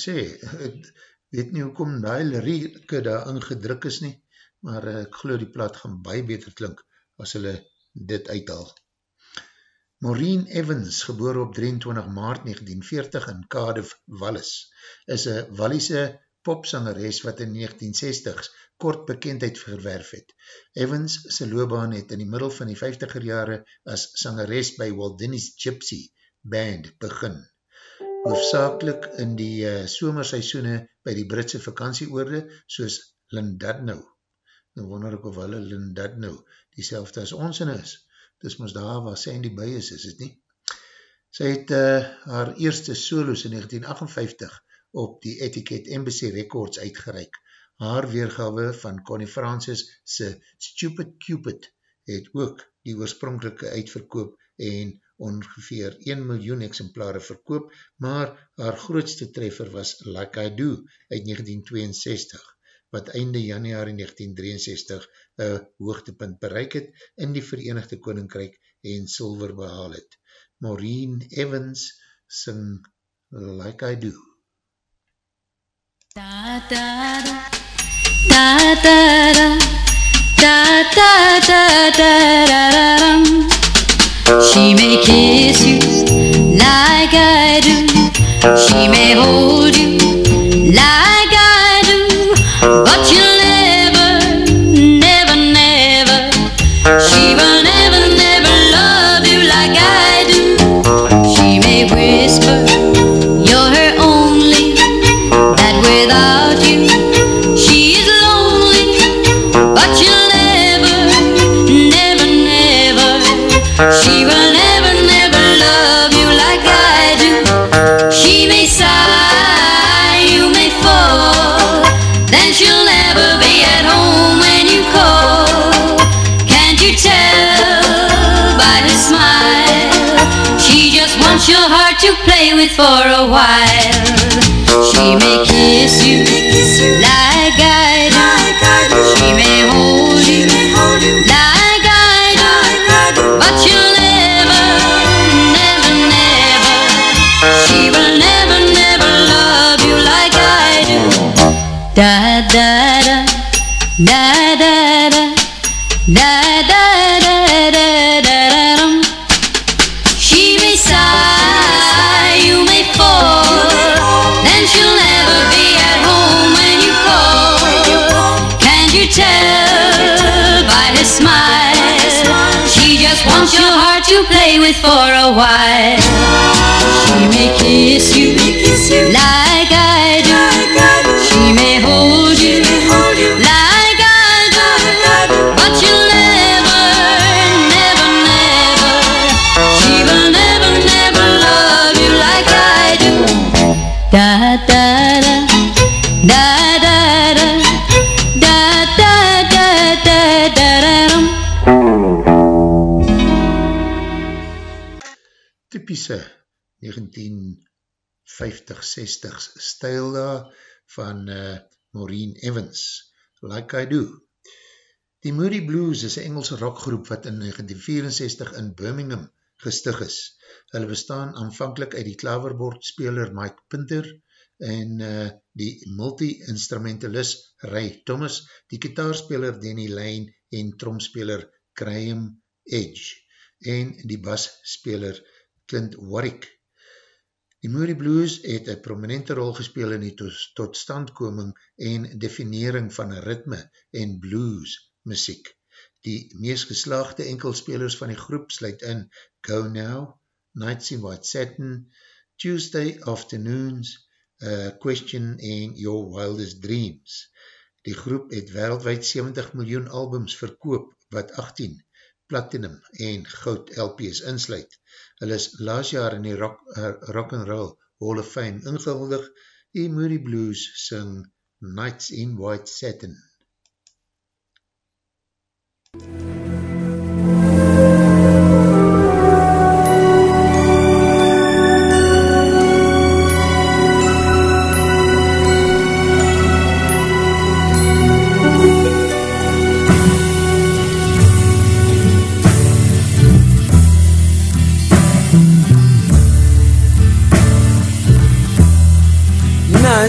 ek sê, ek weet nie hoekom die lirieke daar ingedruk is nie, maar eh, ek geloof die plaat gaan baie beter klink as hulle dit uithaal. Maureen Evans, geboor op 23 maart 1940 in Cardiff, Wallis, is een Wallise popsangeres wat in 1960s kort bekendheid verwerf het. Evans sy loopbaan het in die middel van die 50er jare as sangeres by Walt Disney's Gypsy Band begin. Hoofdzakelik in die uh, somerseisoene by die Britse vakantieoorde soos Lindadno. Nou wonder ek of hulle Lindadno die selfde as ons in is. Dis ons daar waar sy in die by is, is het nie? Sy het uh, haar eerste solos in 1958 op die Etiquette Embassy Records uitgereik. Haar weergawe van Connie Francis se Stupid Cupid het ook die oorspronkelike uitverkoop en ongeveer 1 miljoen exemplare verkoop, maar haar grootste treffer was Like I Do uit 1962, wat einde januari 1963 een hoogtepunt bereik het in die Verenigde Koninkrijk en Silver behaal het. Maureen Evans sing Like I Do. Da da da da da da da da da da da dum. She may kiss you like I do. She may hold you like I do. But you'll for a while. She may kiss you for a while. She may kiss you like 1950-60s stijl daar van uh, Maureen Evans, Like I Do. Die Moody Blues is een Engelse rockgroep wat in 1964 in Birmingham gestig is. Hulle bestaan aanvankelijk uit die klaverbordspeler Mike Pinter en uh, die multi-instrumentalist Ray Thomas, die kitaarspeler Danny Lane en tromspeler Graham Edge en die basspeler Clint Warwick. Die Moody Blues het een prominente rol gespeel in die totstandkoming en definering van een ritme en blues muziek. Die meest geslaagde enkelspelers van die groep sluit in Go Now, Nights in White Satin, Tuesday Afternoons, Question en Your Wildest Dreams. Die groep het wereldwijd 70 miljoen albums verkoop wat 18 platinum en goud LP's insluit. Hulle is laas jaar in die rock, uh, rock and roll Hall of Fame ingehuldig. Die Moody Blues sing Nights in White Satin.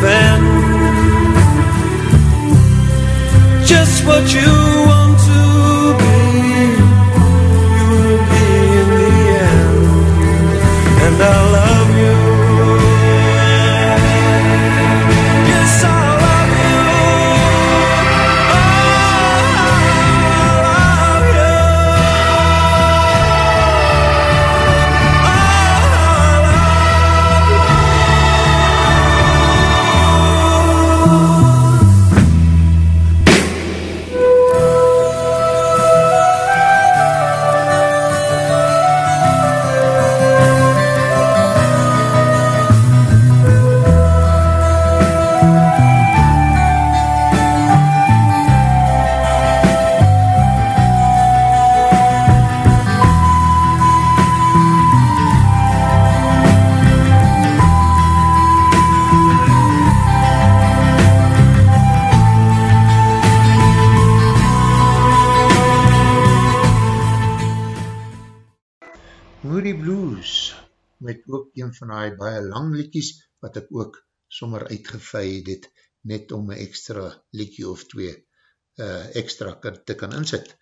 Defend. Just what you want lang liekies, wat ek ook sommer uitgevee het, net om een extra liekie of twee uh, extra te kan insit.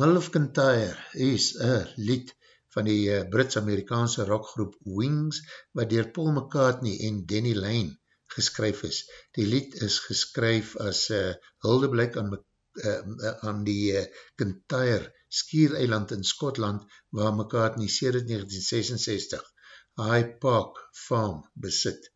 Mull of Kintyre is een lied van die uh, Brits-Amerikaanse rockgroep Wings, wat dier Paul McCartney en Danny Lane geskryf is. Die lied is geskryf as uh, huldeblik aan, uh, aan die uh, Kintyre skiereiland in Skotland, waar McCartney sedert 1966 High Park Farm besit.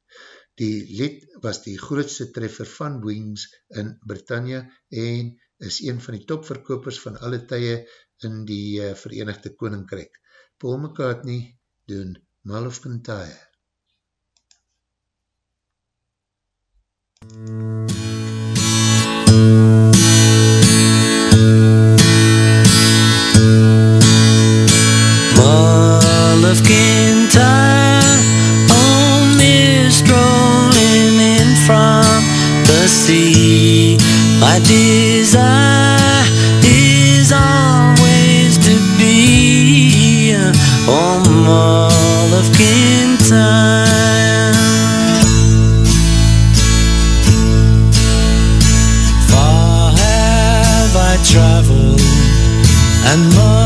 Die lied was die grootste treffer van Wings in Britannia en is een van die topverkopers van alle tye in die uh, Verenigde Koninkryk. Paul McCartney doen Mal of Kintyre. Mull and much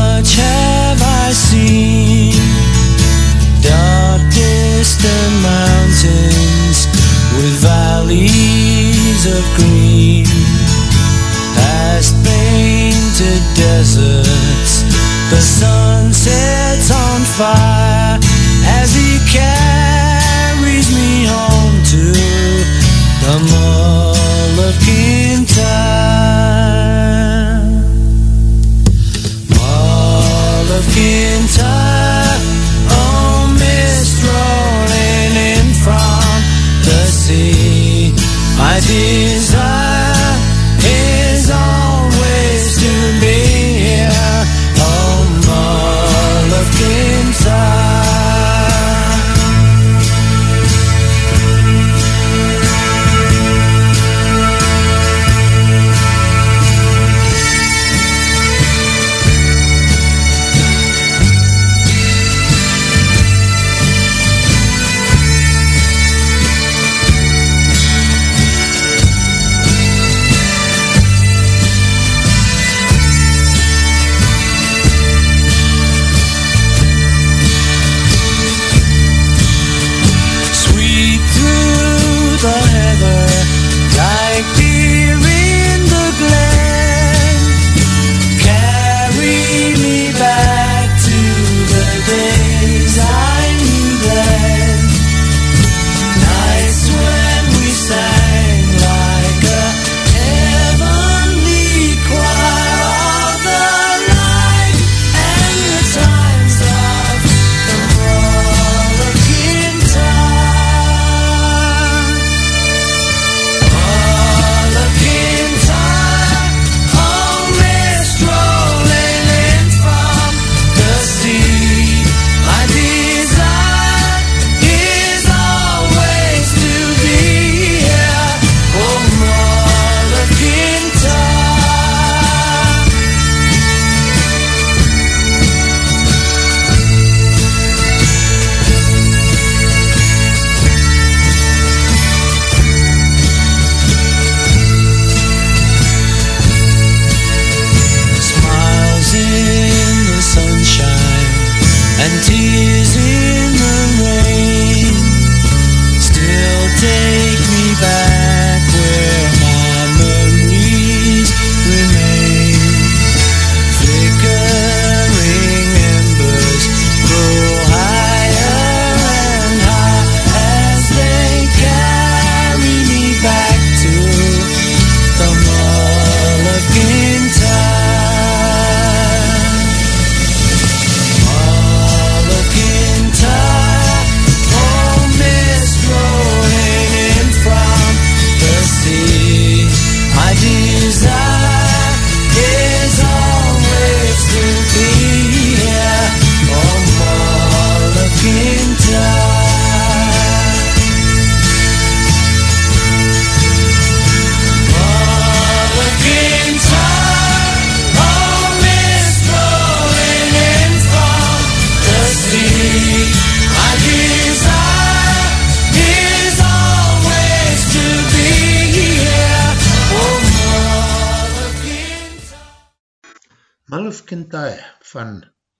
Ralph Kintyre van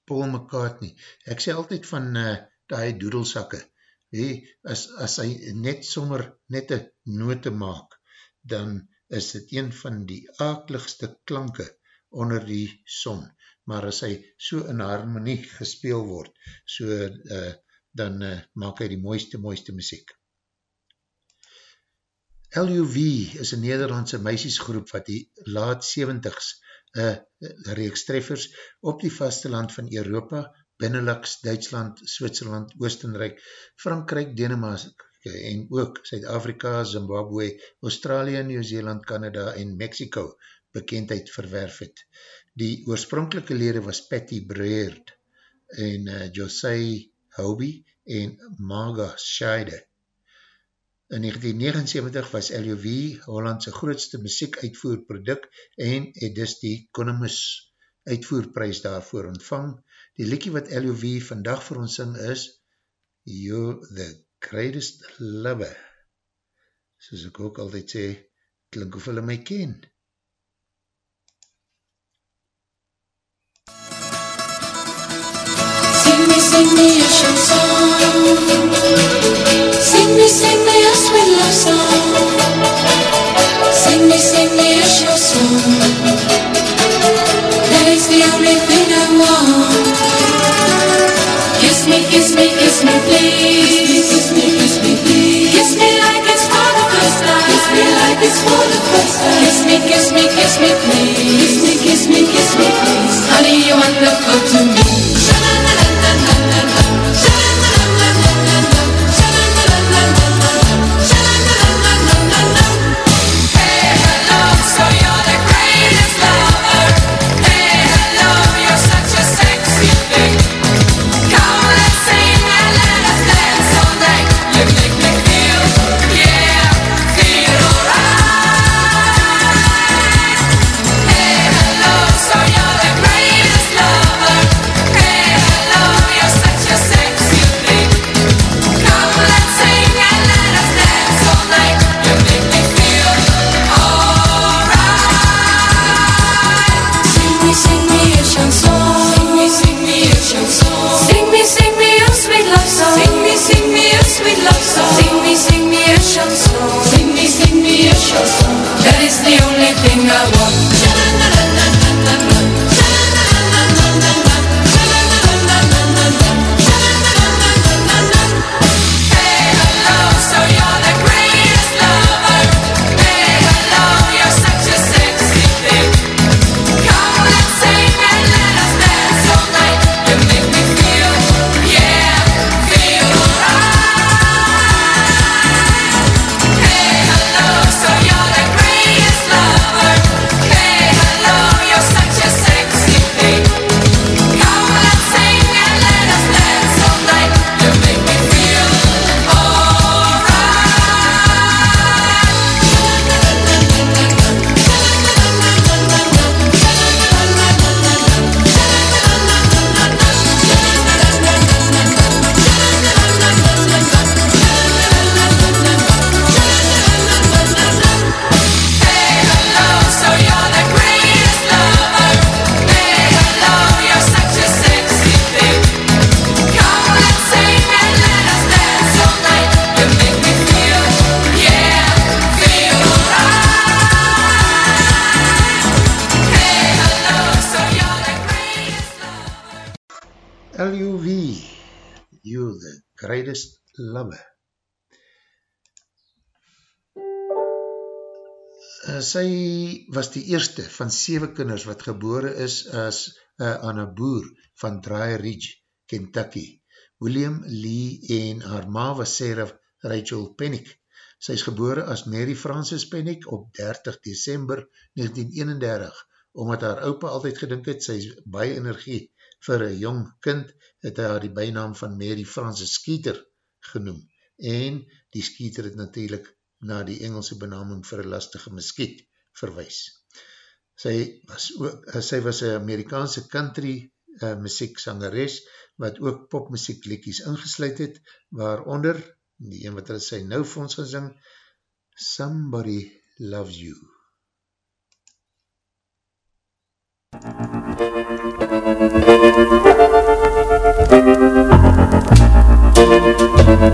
Paul McCartney, ek sê altyd van uh, die doedelsakke, hey, as, as hy net sommer net een note maak, dan is dit een van die akeligste klanke onder die son, maar as hy so in harmonie gespeel word, so uh, dan uh, maak hy die mooiste, mooiste muziek. LUV is een Nederlandse meisiesgroep wat die laat 70s uh, reeks treffers op die vasteland van Europa, Benelux, Duitsland, Switserland, Oostenrijk, Frankrijk, Denemark en ook Zuid-Afrika, Zimbabwe, Australië, Nieuw-Zeeland, Canada en Mexico bekendheid verwerf het. Die oorspronkelike lede was Patty Breard en uh, José Hobie en Maga Scheide. In 1979 was LUV Hollandse grootste muziek uitvoerproduct en het dus die Konomus uitvoerprys daarvoor ontvang. Die liekie wat LUV vandag vir ons sing is You're the greatest lover. Soos ek ook altyd sê, klink of hulle my ken. Sing Kiss me, kiss me, kiss me, please. Kiss me, kiss me, please. Kiss me like it's for the first time. Kiss me like it's for the first time. Kiss me, kiss me, kiss me, please. Kiss me, kiss me, kiss me, please. Honey, you're wonderful to me. Lover. Uh, sy was die eerste van 7 kinders wat gebore is as uh, aan een boer van Dry Ridge, Kentucky. William Lee en haar ma was Sarah Rachel Pennick. Sy is gebore as Mary Frances Pennick op 30 december 1931, omdat haar opa altyd gedink het, sy is baie energie vir een jong kind, het hy haar die bijnaam van Mary Frances Skeeter genoem. En die Skeeter het natuurlijk na die Engelse benaming vir een lastige muskiet verwijs. Sy was, ook, sy was een Amerikaanse country uh, muziek sangeres, wat ook popmuziek lekkies ingesluid het, waaronder, die een wat sy nou vir ons gesing, Somebody Loves You. Thank you.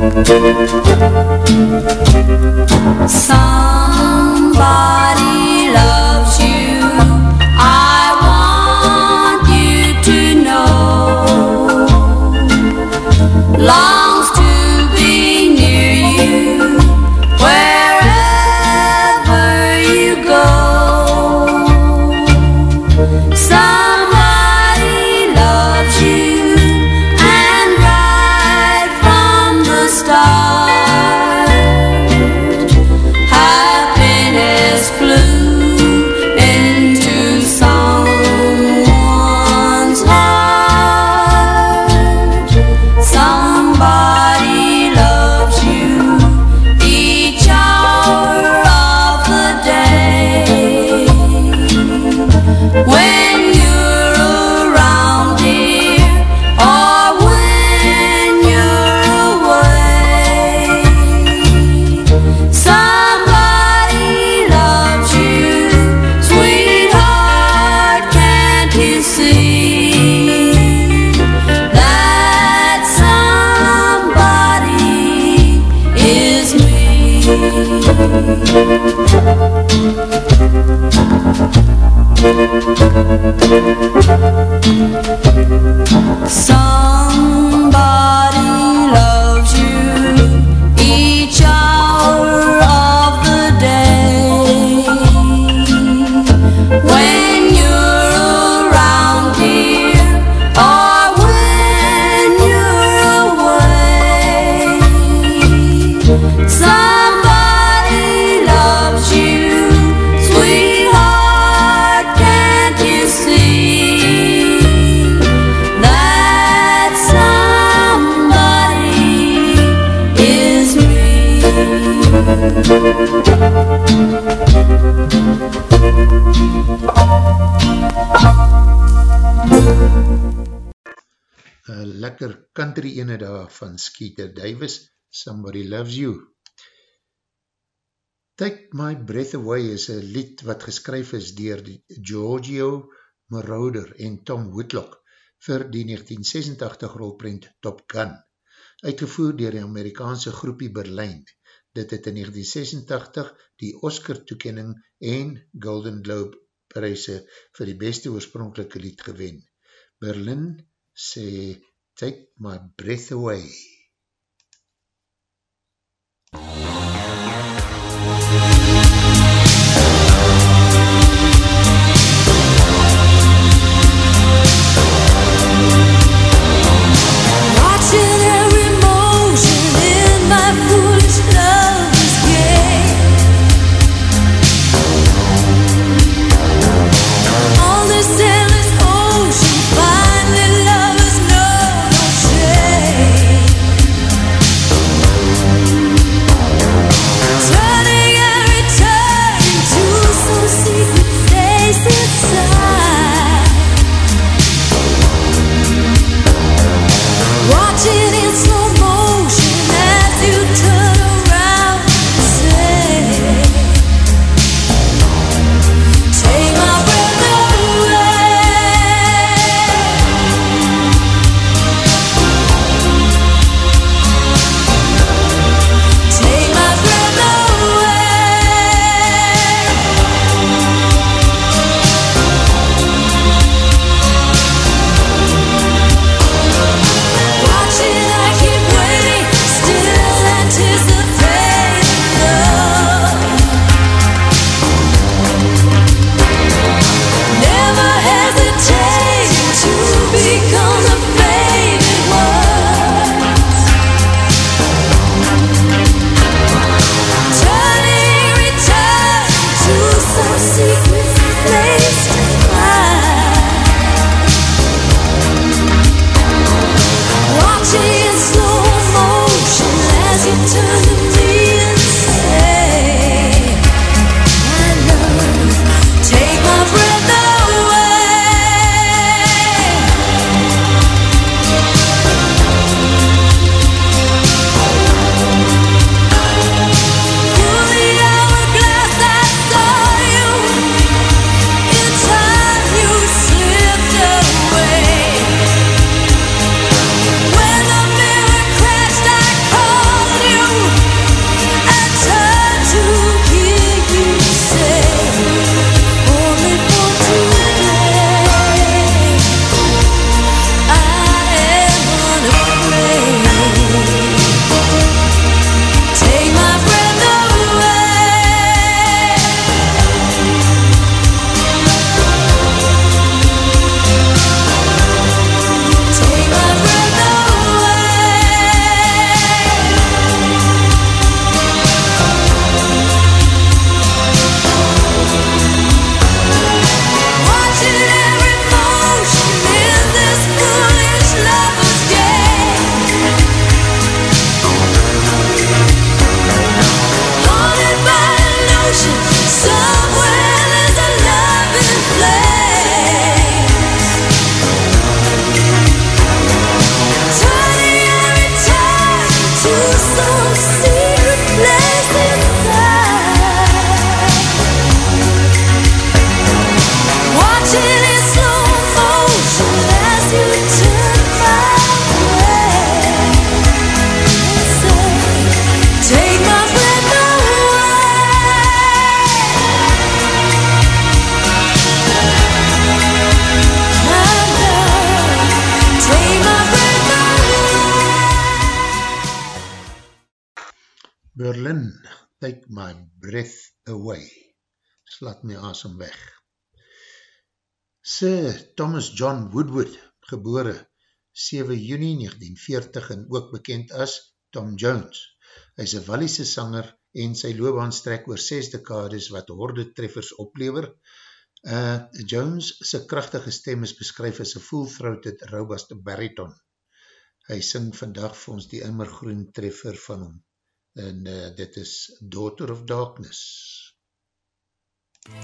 Somebody Somebody loves you. Each hour country ene daar van Skeeter Davis, Somebody Loves You. Take My Breath Away is een lied wat geskryf is dier Giorgio Moroder en Tom Whitlock vir die 1986 rolprint Top Gun, uitgevoer dier die Amerikaanse groepie Berlijn. Dit het in 1986 die Oscar toekenning en Golden Globe prijse vir die beste oorspronkelike lied gewen. Berlin sê Take My Breath Away. Watching every motion in my foolish Slat my asem weg. Sir Thomas John Woodward, gebore 7 juni 1940 en ook bekend as Tom Jones. Hy is een Wallise sanger en sy loopbaan strek oor 6 dekades wat horde treffers oplever. Uh, Jones sy krachtige stem is beskryf as een full-throated robust bariton. Hy sing vandag vir ons die immergroen treffer van hom en uh, dit is Daughter of Darkness. Woman,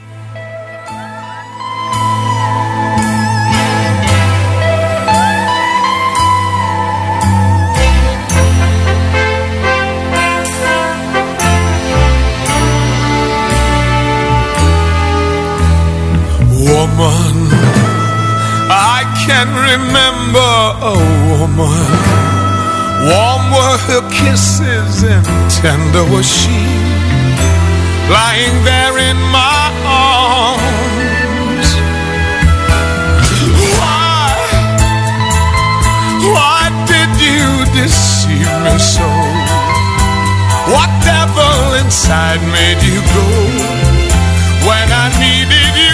I can remember a woman. Warm were her kisses and tender was she, lying there in my deceive me so? What devil inside made you go when I needed you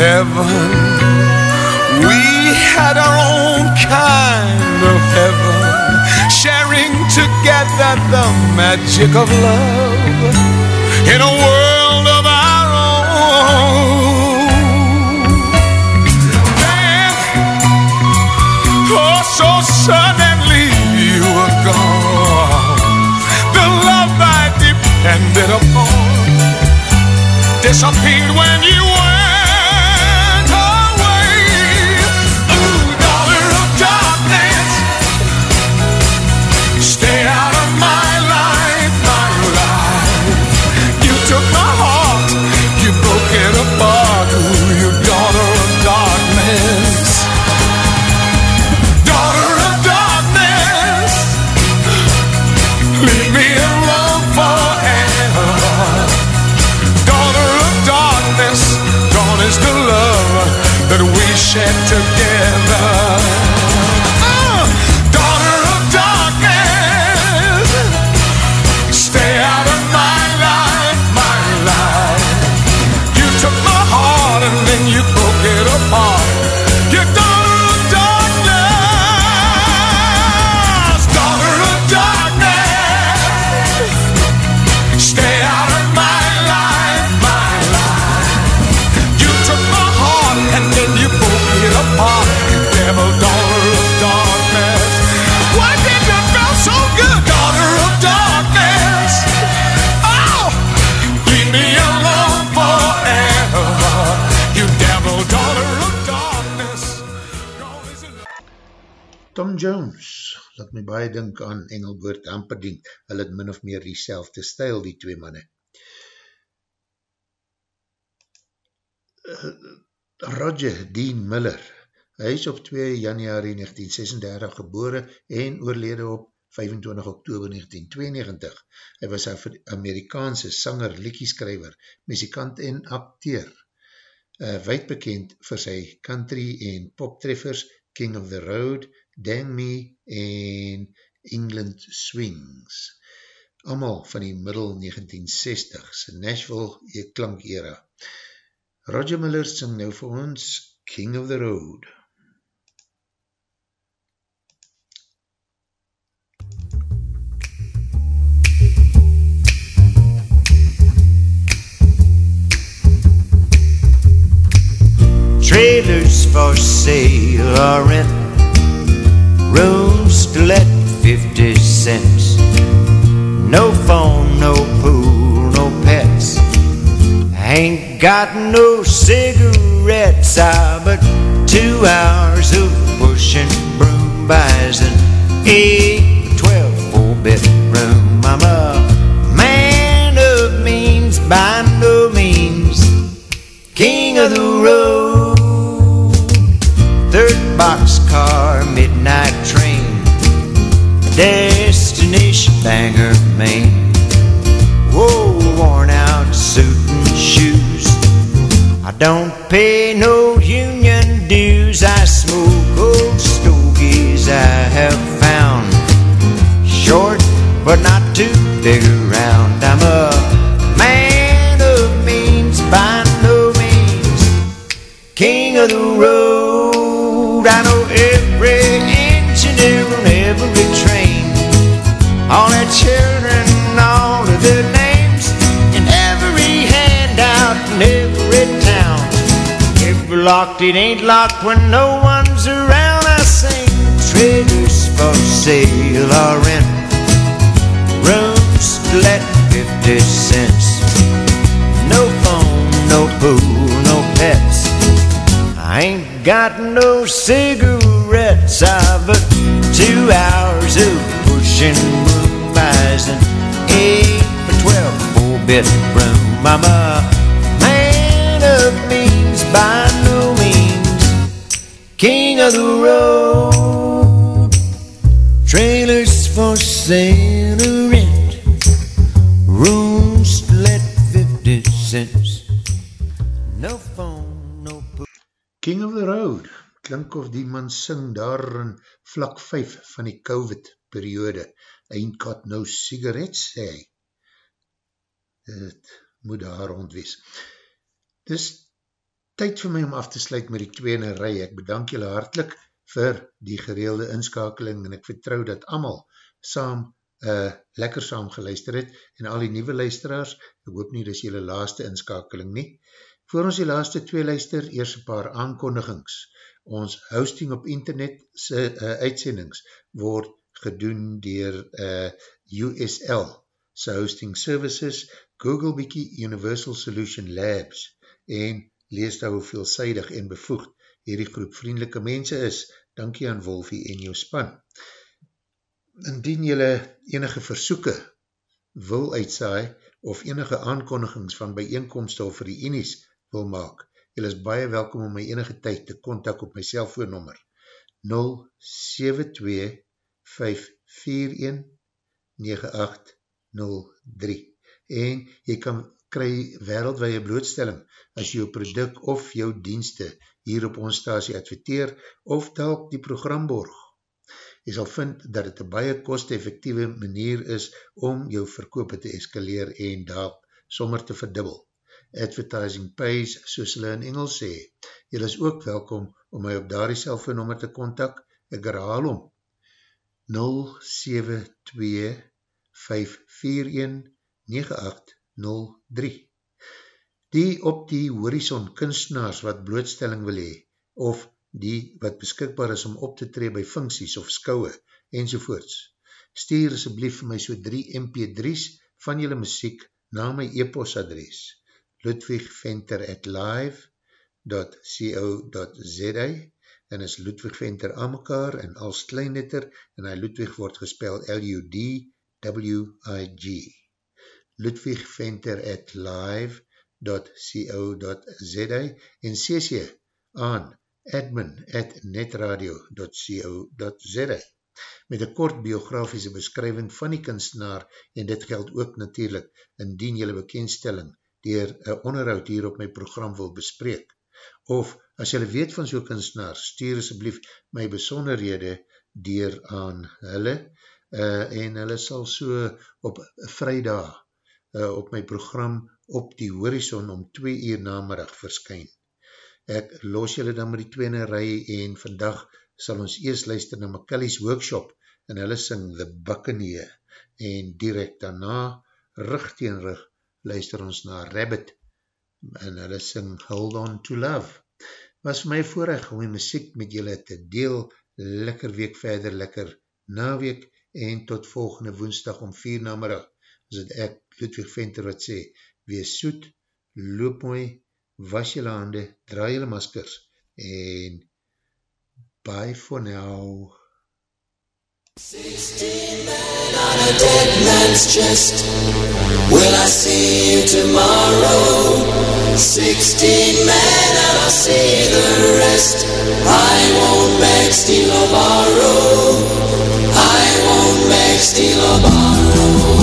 Heaven, we had our own kind of heaven, sharing together the magic of love in a world of our own. Then, oh, so suddenly you were gone. The love I depended upon disappeared when you Engelboort Amperdien, hulle het min of meer die selfde stijl, die twee manne. Uh, Roger Dean Miller, hy is op 2 januari 1936 gebore en oorlede op 25 oktober 1992. Hy was een Amerikaanse sanger, liekieskrijver, muzikant en acteur. Uh, wijd bekend vir sy country en poptreffers King of the Road, Dang Me en England Swings. Amal van die middel 1960s, Nashville klank era. Roger Miller sing nou vir ons King of the Road. Trailers for sale or rent, rooms to let 50 cents. No phone, no pool, no pets. Ain't got no cigarettes, ah, but two hours of pushing broom buys an 8 12 four bedroom. I'm a man of means by no means, king of the road. Third boxcar, midnight train, destination Bangor, Maine. Whoa, worn out suit and shoes. I don't pay no union dues. I smoke old stogies I have found. Short, but not too big around. I'm a man of means by no means. King of the road. Locked, it ain't locked when no one's around. I sing trailers for sale or rent. Rooms let 50 cents. No phone, no pool, no pets. I ain't got no cigarettes. I've but two hours of pushing broom buys an eight for twelve four bedroom. I'm a king of the road. Trailers for sale or rent, rooms let fifty cents. No phone, no pool. King of the Road, klink of die man sing daar in vlak 5 van die COVID periode, ain't got no cigarettes, sê hy. Het moet daar rond wees. Dis tyd vir my om af te sluit met die tweene rij. Ek bedank julle hartlik vir die gereelde inskakeling en ek vertrou dat amal saam uh, lekker saam geluister het en al die nieuwe luisteraars, ek hoop nie dis julle laaste inskakeling nie. Voor ons die laaste twee luister, eers een paar aankondigings. Ons hosting op internet se uh, uitsendings word gedoen dier uh, USL, se hosting services, Google Wiki Universal Solution Labs en lees daar hoe veelzijdig en bevoegd hierdie groep vriendelike mense is. Dankie aan Wolfie en jou span. Indien jylle enige versoeken wil uitsaai of enige aankondigings van bijeenkomste of reenies wil maak, jylle is baie welkom om my enige tyd te kontak op my cellfoonnummer 072-541-9803 en jy kan kry wereldwee blootstelling as jou product of jou dienste hier op ons stasie adverteer of telk die program borg. Jy sal vind dat het een baie kost-effectieve manier is om jou verkoop te eskaleer en daar sommer te verdubbel. Advertising pays, soos hulle in Engels sê. Jy is ook welkom om my op daar die cellfoonnummer te kontak. Ek herhaal om 072-541-9803 Die op die horizon kunstenaars wat blootstelling wil hee, of die wat beskikbaar is om op te tree by funksies of skouwe, enzovoorts. Stuur asblief vir my so 3 mp3's van julle muziek na my e-postadres ludwigventer at live.co.za en is Ludwig Venter aan mekaar en als kleinletter en hy Ludwig word gespel L-U-D-W-I-G Ludwig Venter at live.co.za en cc aan admin at netradio.co.za met een kort biografiese beskrywing van die kunstenaar en dit geld ook natuurlijk indien jylle bekendstelling dier een onderhoud hier op my program wil bespreek. Of as jylle weet van so'n kunstenaar, stuur asblief my besonderhede dier aan hulle uh, en hulle sal so op vrijdag uh, op my program op die horizon om 2 uur namiddag verskyn. Ek los julle dan met die tweene rij en vandag sal ons eers luister na McKellie's workshop en hulle sing The Buccaneer en direct daarna rug teen rug luister ons na Rabbit en hulle sing Hold On To Love. Was my voorrecht om die muziek met julle te deel, lekker week verder, lekker naweek en tot volgende woensdag om 4 namiddag, is het ek Ludwig Venter wat sê, wees soet, loop mooi, was jylle hande, draai jylle maskers, en bye for now. 16 men on a dead man's chest Will I see you tomorrow? 16 men and I'll see the rest I won't beg, steal or borrow I won't beg, steal or borrow